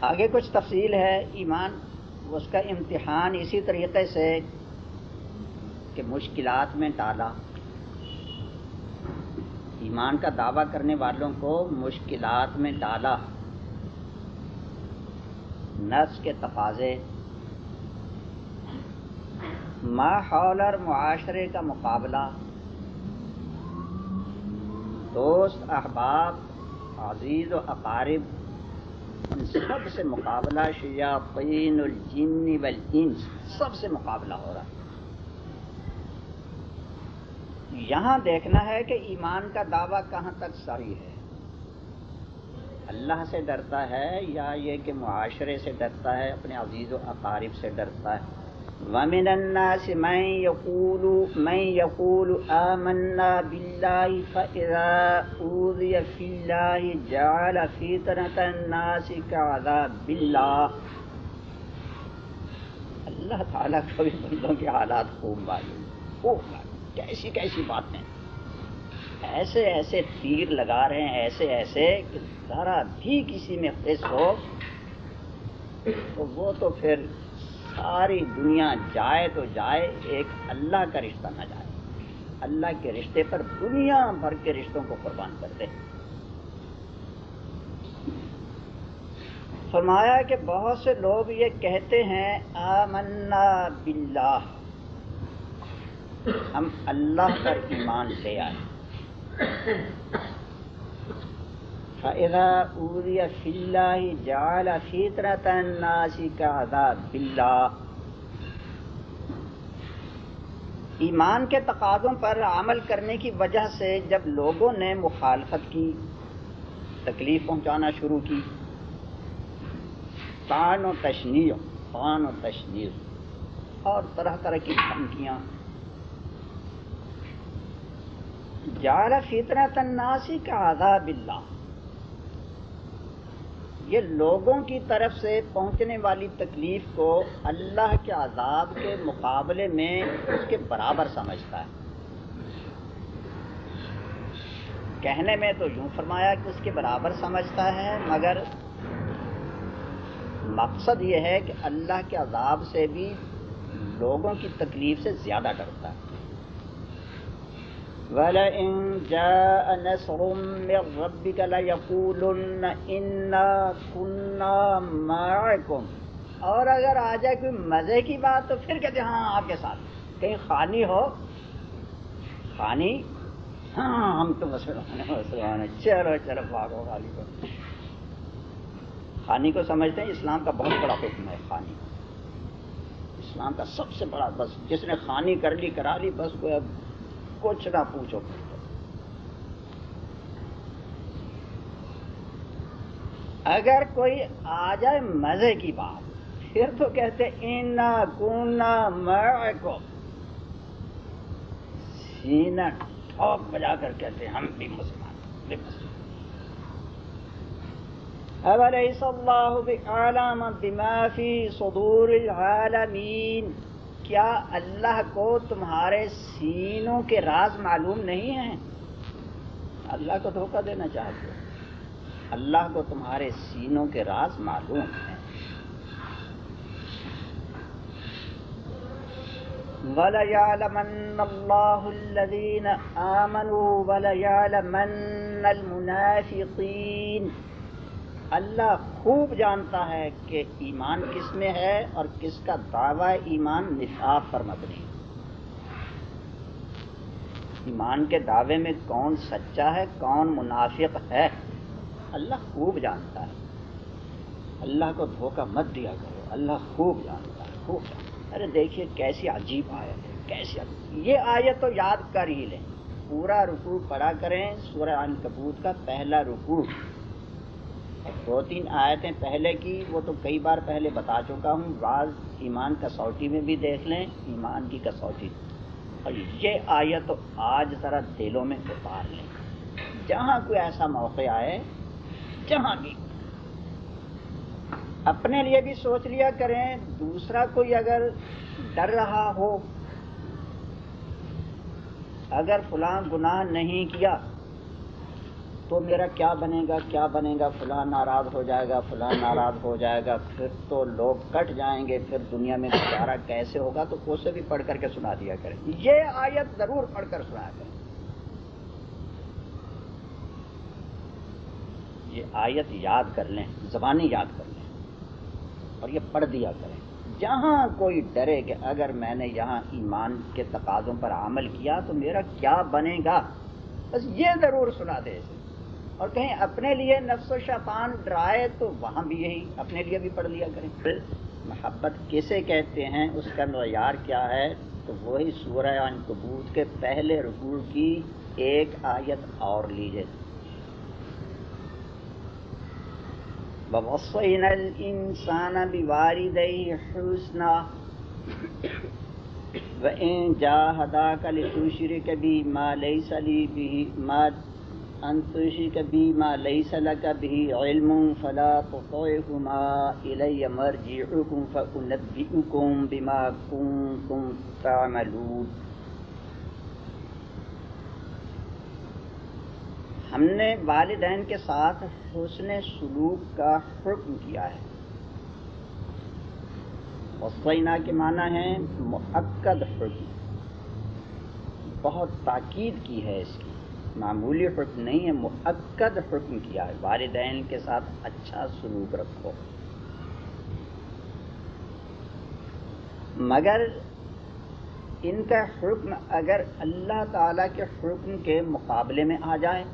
آگے کچھ تفصیل ہے ایمان، اس کا امتحان اسی طریقے سے کہ مشکلات میں ڈالا۔ ایمان کا دعویٰ کرنے والوں کو مشکلات میں ڈالا۔ نفس کے تقاضے۔ ماحول اور معاشرے کا مقابلہ۔ دوست، احباب، عزیز و اقارب، ان سب سے مقابلہ شیاطین الجن والانس۔ سب سے مقابلہ ہو رہا۔ ہے یہاں دیکھنا ہے کہ ایمان کا دعویٰ کہاں تک صحیح ہے۔ اللہ سے ڈرتا ہے یا یہ کہ معاشرے سے ڈرتا ہے، اپنے عزیز و اقارب سے ڈرتا ہے۔ ومن الناس من يقول من يقول آمنا بالله فإذا أوذي في الله جعل فطرة الناس كعذاب بالله اللہ تعالیٰ کو بھی بندوں کے حالات خوب معلوم خوب معلوم۔ کیسی کیسی باتیں۔ ایسے ایسے تیر لگا رہے ہیں، ایسے ایسے کہ ذرا بھی کسی میں خص ہو، تو وہ تو پھر ساری دنیا جائے تو جائے، ایک اللہ کا رشتہ نہ جائے۔ اللہ کے رشتے پر دنیا بھر کے رشتوں کو قربان کر دے۔ فرمایا کہ بہت سے لوگ یہ کہتے ہیں، آمنا باللہ۔ ہم اللہ پر ایمان لے آئے۔ فَإِذَا أُوذِيَ فِي اللَّهِ جَعَلَ فِطْرَةَ النَّاسِ كَعَذَابِ بِاللَّهِ ایمان کے تقاضوں پر عمل کرنے کی وجہ سے جب لوگوں نے مخالفت کی، تکلیف پہنچانا شروع کی۔ تان و تشنیع تان و تشنیع، اور طرح طرح کی دھمکیاں۔ جعل فطرت الناسی کا عذاب اللہ۔ یہ لوگوں کی طرف سے پہنچنے والی تکلیف کو اللہ کے عذاب کے مقابلے میں اس کے برابر سمجھتا ہے۔ کہنے میں تو یوں فرمایا کہ اس کے برابر سمجھتا ہے، مگر مقصد یہ ہے کہ اللہ کے عذاب سے بھی لوگوں کی تکلیف سے زیادہ ڈرتا ہے۔ وَلَئِن جَاءَ نَصْرٌ مِّن رَّبِّكَ لَيَقُولُنَّ إِنَّا كُنَّا مَعَكُمْ۔ اور اگر آ جائے کوئی مزے کی بات تو پھر کہتے ہیں ہاں آپ کے ساتھ۔ کہیں خانی ہو، خانی؟ ہاں ہم تو مسلمان ہیں مسلمان ہیں۔ چلو چلو، بھاگو، خالی کو خانی کو سمجھتے ہیں، اسلام کا بہت بڑا حکم ہے، خانی۔ اسلام کا سب سے بڑا، بس جس نے خانی کر لی، کرا لی، بس کوئی اب کچھ نہ پوچھو اگر کوئی آ جائے مزے کی بات پھر تو کہتے اینا کونا کو سینا ٹھوک بجا کر کہتے ہم بھی مسلمان بھی مسلمان أوليس الله بعالم بما في صدور العالمين کیا اللہ کو تمہارے سینوں کے راز معلوم نہیں ہیں؟ اللہ کو دھوکہ دینا چاہتے ہو۔ اللہ کو تمہارے سینوں کے راز معلوم ہیں۔ وَلَيَعْلَمَنَّ اللَّهُ الَّذِينَ آمَنُوا وَلَيَعْلَمَنَّ الْمُنَافِقِينَ اللہ خوب جانتا ہے کہ ایمان کس میں ہے اور کس کا دعوی ایمان نصاب پر مبنی ایمان کے دعوے میں کون سچا ہے، کون منافق ہے، اللہ خوب جانتا ہے۔ اللہ کو دھوکہ مت دیا کرو، اللہ خوب جانتا ہے، خوب جانتا ہے۔ ارے دیکھیے کیسی عجیب آیت ہے، کیسی یہ آیت تو یاد کر ہی لیں۔ پورا رکوع پڑا کریں، سورہ عنکبوت کا پہلا رکوع۔ دو تین آیتیں پہلے کی، وہ تو کئی بار پہلے بتا چکا ہوں۔ بعض ایمان کسوٹی میں بھی دیکھ لیں، ایمان کی کسوٹی۔ اور یہ آیت تو آج ذرا دلوں میں اتار لیں۔ جہاں کوئی ایسا موقع آئے، جہاں بھی اپنے لیے بھی سوچ لیا کریں، دوسرا کوئی اگر ڈر رہا ہو، اگر فلاں گناہ نہیں کیا تو میرا کیا بنے گا، کیا بنے گا؟ فلاں ناراض ہو جائے گا، فلاں ناراض ہو جائے گا، پھر تو لوگ کٹ جائیں گے، پھر دنیا میں گزارا کیسے ہوگا؟ تو اسے بھی پڑھ کر کے سنا دیا کریں۔ یہ آیت ضرور پڑھ کر سنا کریں۔ یہ آیت یاد کر لیں، زبانی یاد کر لیں اور یہ پڑھ دیا کریں۔ جہاں کوئی ڈرے کہ اگر میں نے یہاں ایمان کے تقاضوں پر عمل کیا تو میرا کیا بنے گا؟ بس یہ ضرور سنا دے اسے۔ اور کہیں اپنے لیے نفس و شیطان ڈرائے تو وہاں بھی یہی اپنے لیے بھی پڑھ لیا کریں۔ پھر محبت کیسے کہتے ہیں؟ اس کا معیار کیا ہے؟ تو وہی سورہ کبوت کے پہلے رکوع کی ایک آیت اور لیجیے ووصينا الإنسان بوالديه حسنا وإن جاهداك لتشرك بي ما ليس لي به ما أن تشرك ما ليس لك به علم فلا تطعهما إلي مرجعكم فأنبئكم بما كنتم تعملون. ہم نے والدین کے ساتھ حسن سلوک کا حکم کیا ہے۔ وسینہ کے معنی ہے معقد حکم۔ بہت تاکید کی ہے اس کی۔ معمولی حکم نہیں ہے معقد حکم کیا ہے۔ والدین کے ساتھ اچھا سلوک رکھو۔ مگر ان کا حکم اگر اللہ تعالی کے حکم کے مقابلے میں آ جائے،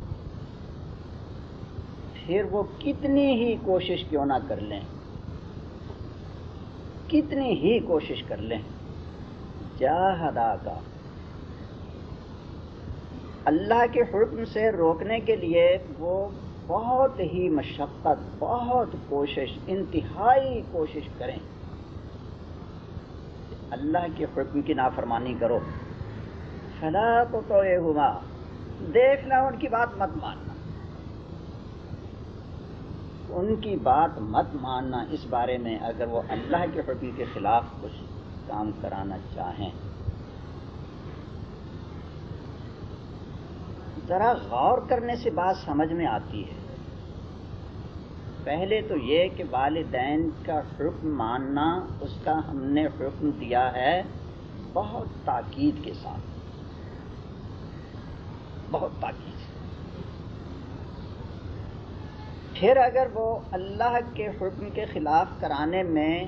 پھر وہ کتنی ہی کوشش کیوں نہ کر لیں۔ کتنی ہی کوشش کر لیں۔ جاہدا کا اللہ کے حکم سے روکنے کے لیے وہ بہت ہی مشقت، بہت کوشش، انتہائی کوشش کریں۔ اللہ کے حکم کی نافرمانی کرو۔ فلا تو ہوا دیکھنا، ان کی بات مت ماننا۔ ان کی بات مت ماننا۔ اس بارے میں اگر وہ اللہ کے حکم کے خلاف کچھ کام کرانا چاہیں۔ ذرا غور کرنے سے بات سمجھ میں آتی ہے۔ پہلے تو یہ کہ والدین کا حکم ماننا، اس کا ہم نے حکم دیا ہے بہت تاکید کے ساتھ۔ بہت تاکید۔ پھر اگر وہ اللہ کے حکم کے خلاف کرانے میں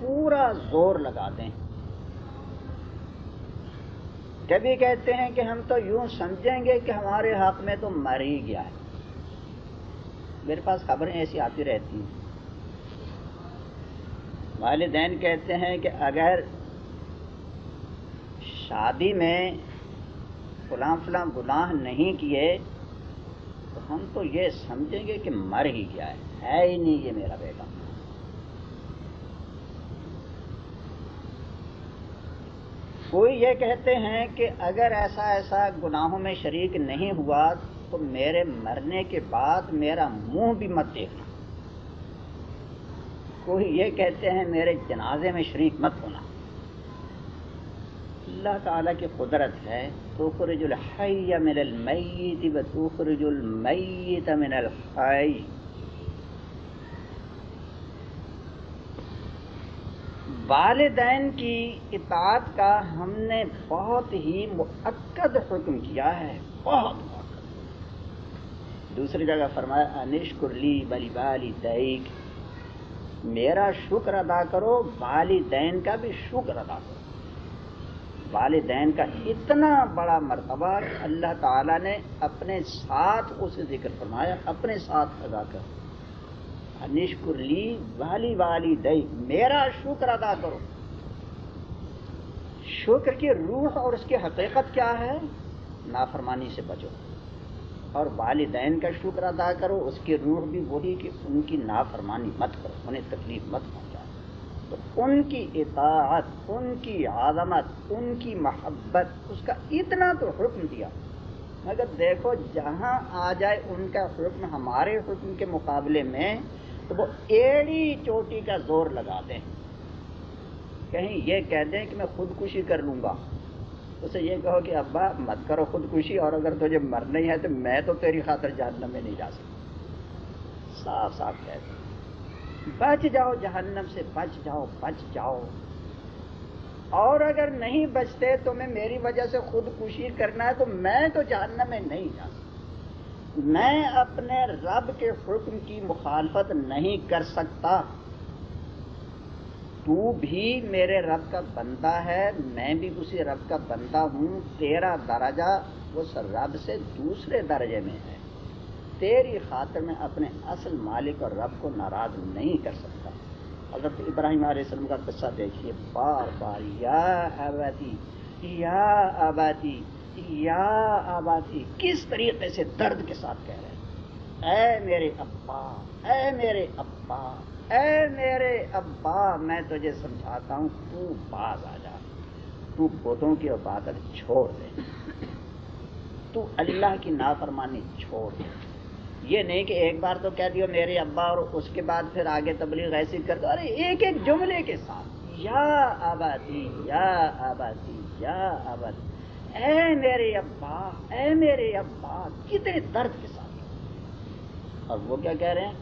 پورا زور لگا دیں۔ کبھی کہتے ہیں کہ ہم تو یوں سمجھیں گے کہ ہمارے حق میں تو مر ہی گیا ہے۔ میرے پاس خبریں ایسی آتی رہتی ہیں۔ والدین کہتے ہیں کہ اگر شادی میں فلاں فلاں گناہ نہیں کیے، تو ہم تو یہ سمجھیں گے کہ مر ہی گیا ہے۔ ہے ہی نہیں یہ میرا بیٹا۔ کوئی یہ کہتے ہیں کہ اگر ایسا ایسا گناہوں میں شریک نہیں ہوا تو میرے مرنے کے بعد میرا منہ بھی مت دیکھنا۔ کوئی یہ کہتے ہیں میرے جنازے میں شریک مت ہونا۔ اللہ تعالیٰ کی قدرت ہے، تخرج الحی من المیت و تخرج المیت من الحی والدین کی اطاعت کا ہم نے بہت ہی مؤکد حکم کیا ہے۔ بہت مؤکد۔ دوسری جگہ فرمایا، انشکر لی بلی بالی دیک میرا شکر ادا کرو، والدین کا بھی شکر ادا کرو۔ والدین کا اتنا بڑا مرتبہ اللہ تعالیٰ نے اپنے ساتھ اسے ذکر فرمایا، اپنے ساتھ ادا کر نشکر لی، والی والی دئی میرا شکر ادا کرو۔ شکر کی روح اور اس کی حقیقت کیا ہے؟ نافرمانی سے بچو۔ اور والدین کا شکر ادا کرو، اس کی روح بھی وہی کہ ان کی نافرمانی مت کرو، انہیں تکلیف مت کرو تو ان کی اطاعت، ان کی عظمت، ان کی محبت، اس کا اتنا تو حکم دیا۔ مگر دیکھو، جہاں آ جائے ان کا حکم، ہمارے حکم کے مقابلے میں تو وہ ایڑی چوٹی کا زور لگا دیں کہیں یہ کہہ دیں کہ میں خودکشی کر لوں گا۔ اسے یہ کہو کہ ابا مت کرو خودکشی، اور اگر تجھے مرنا ہی ہے تو میں تو تیری خاطر جہنم میں نہیں جا سکتا۔ صاف صاف کہہ دیں بچ جاؤ جہنم سے، بچ جاؤ بچ جاؤ۔ اور اگر نہیں بچتے تو میں میری وجہ سے خودکشی کرنا ہے تو میں تو جہنم میں نہیں جا سکتا۔ میں اپنے رب کے حکم کی مخالفت نہیں کر سکتا۔ تو بھی میرے رب کا بندہ ہے، میں بھی اسی رب کا بندہ ہوں۔ تیرا درجہ اس رب سے دوسرے درجے میں ہے۔ تیری خاطر میں اپنے اصل مالک اور رب کو ناراض نہیں کر سکتا۔ حضرت ابراہیم علیہ السلام کا قصہ دیکھیے۔ بار بار، یا آبادی یا آبادی یا آبادی کس طریقے سے درد کے ساتھ کہہ رہے ہیں؟ اے میرے ابا، اے میرے ابا، اے میرے ابا، میں تجھے سمجھاتا ہوں، تو باز آ جا۔ تو بتوں کی عبادت چھوڑ دے۔ تو اللہ کی نافرمانی چھوڑ دے۔ یہ نہیں کہ ایک بار تو کہہ دیو میرے ابا اور اس کے بعد پھر آگے تبلیغ ایسی کر دو۔ ارے، ایک ایک جملے کے ساتھ۔ یا آبادی یا آبادی یا آبادی۔ اے میرے ابا، اے میرے ابا، کتنے درد کے ساتھ۔ اور وہ کیا کہہ رہے ہیں؟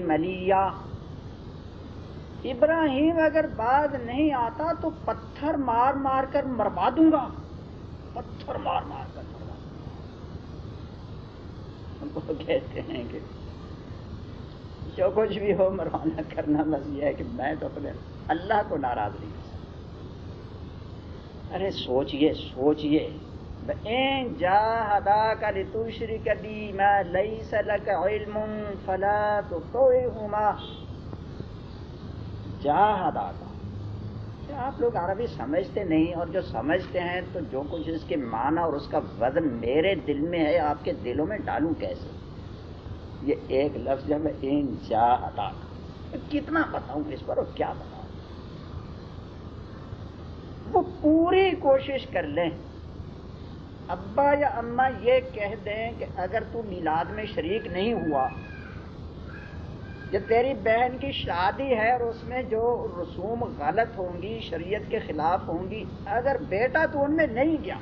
ملیا ابراہیم اگر بعد نہیں آتا تو پتھر مار مار کر مروا دوں گا۔ پتھر مار مار کر مروا دوں گا۔ کہتے ہیں کہ جو کچھ بھی ہو مروانا کرنا۔ بس یہ ہے کہ میں تو اپنے اللہ کو ناراض نہیں کر سکتا ارے سوچئے سوچئے۔ جاہداک لتشرک بی ما لیس لک علم فلا تطوئہما جاہداک آپ لوگ عربی سمجھتے نہیں؟ اور جو سمجھتے ہیں تو جو کچھ اس کے معنی اور اس کا وزن میرے دل میں ہے، آپ کے دلوں میں ڈالوں کیسے؟ یہ ایک لفظ ہے، میں ان جاہداک کتنا بتاؤں اس پر اور کیا بتاؤں؟ وہ پوری کوشش کر لیں۔ ابا یا اما یہ کہہ دیں کہ اگر تو میلاد میں شریک نہیں ہوا، یا تیری بہن کی شادی ہے اور اس میں جو رسوم غلط ہوں گی، شریعت کے خلاف ہوں گی، اگر بیٹا تو ان میں نہیں گیا،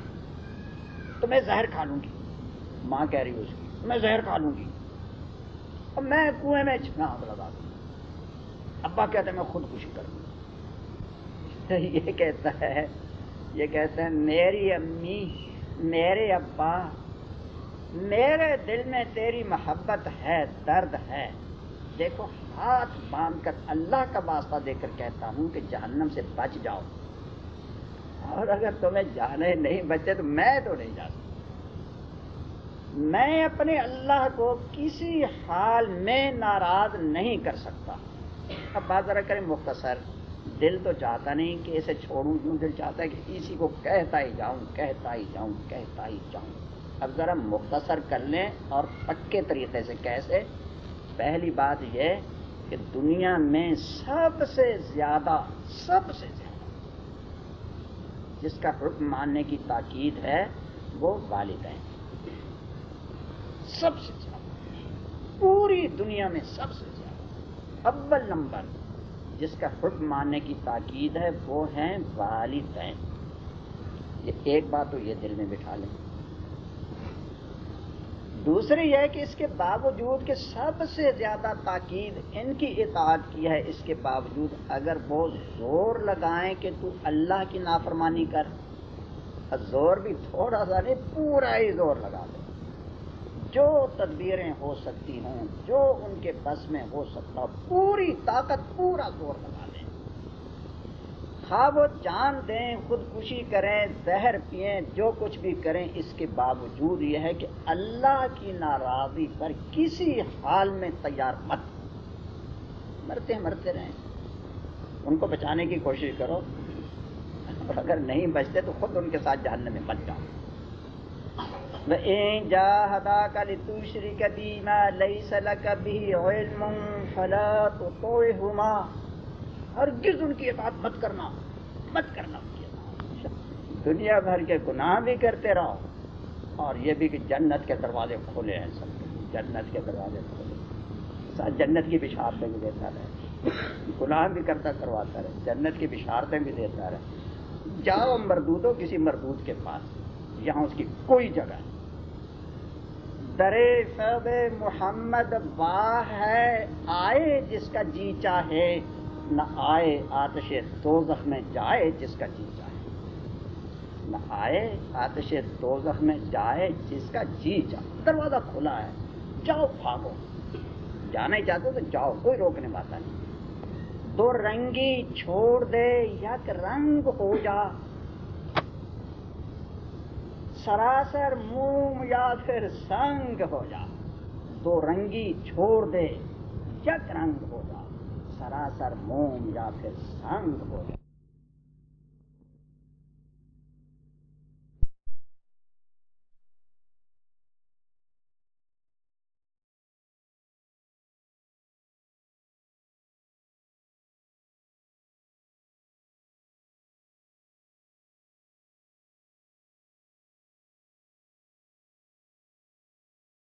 تو میں زہر کھا لوں گی۔ ماں کہہ رہی اس کی، میں زہر کھا لوں گی۔ اور میں کنویں میں چھنا لگا دوں ابا کہتے ہیں میں خودکشی کروں۔ یہ کہتا ہے، یہ کہتے ہیں میری امی، میرے ابا، میرے دل میں تیری محبت ہے، درد ہے۔ دیکھو، ہاتھ باندھ کر اللہ کا واسطہ دے کر کہتا ہوں کہ جہنم سے بچ جاؤ۔ اور اگر تمہیں جانے نہیں بچے تو میں تو نہیں جا سکتا۔ میں اپنے اللہ کو کسی حال میں ناراض نہیں کر سکتا۔ اب بات ذرا کریں مختصر۔ دل تو چاہتا نہیں کہ اسے چھوڑوں کیوں دل چاہتا ہے کہ اسی کو کہتا ہی جاؤں، کہتا ہی جاؤں، کہتا ہی جاؤں۔ اب ذرا مختصر کر لیں اور پکے طریقے سے کیسے؟ پہلی بات یہ کہ دنیا میں سب سے زیادہ، سب سے زیادہ جس کا حکم ماننے کی تاکید ہے وہ والدین۔ سب سے زیادہ، پوری دنیا میں سب سے زیادہ، اول نمبر۔ جس کا حکم ماننے کی تاکید ہے، وہ ہیں والدین۔ یہ ایک بات تو یہ دل میں بٹھا لیں۔ دوسری یہ کہ اس کے باوجود کہ سب سے زیادہ تاکید ان کی اطاعت کی ہے، اس کے باوجود اگر وہ زور لگائیں کہ تو اللہ کی نافرمانی کر زور بھی تھوڑا سا نہیں، پورا ہی زور لگا دے۔ جو تدبیریں ہو سکتی ہوں، جو ان کے بس میں ہو سکتا پوری طاقت، پورا زور لگا دیں ہاں وہ جان دیں، خودکشی کریں، زہر پئیں، جو کچھ بھی کریں، اس کے باوجود یہ ہے کہ اللہ کی ناراضی پر کسی حال میں تیار مت مرتے مرتے رہیں۔ ان کو بچانے کی کوشش کرو، اور اگر نہیں بچتے تو خود ان کے ساتھ جاننے میں بچ جاؤ۔ وَإِن جَاهَدَاكَ لِتُشْرِكَ بِي مَا لَيْسَ لَكَ بِهِ عِلْمٌ فَلَا تُطِعْهُمَا۔ ہرگز ان کی اطاعت مت کرنا مت کرنا۔ ان کی اطاعت دنیا بھر کے گناہ بھی کرتے رہو، اور یہ بھی کہ جنت کے دروازے کھولے ہیں سب۔ جنت کے دروازے کھولے ساتھ جنت کی بشار پہ بھی دیتا رہے۔ غلام بھی کرتا کرواتا رہے۔ جنت کی بشارتیں بھی دیتا رہے۔ جاؤ مردودو کسی مردود کے پاس۔ یہاں اس کی کوئی جگہ نہیں۔ درے سب محمد واہ ہے، آئے جس کا جی چاہے۔ نہ آئے آتش دوزخ میں جائے جس کا جی چاہے۔ نہ آئے آتش دوزخ میں جائے جس کا جی چاہے۔ دروازہ کھلا ہے، جاؤ بھاگو۔ جانا ہی چاہتے تو جاؤ، کوئی روکنے والا نہیں۔ دو رنگی چھوڑ دے، یک رنگ ہو جا۔ سراسر موم یا پھر سنگ ہو جا۔ دو رنگی چھوڑ دے یک رنگ ہو جا۔ سراسر موم یا پھر سنگ ہو جا۔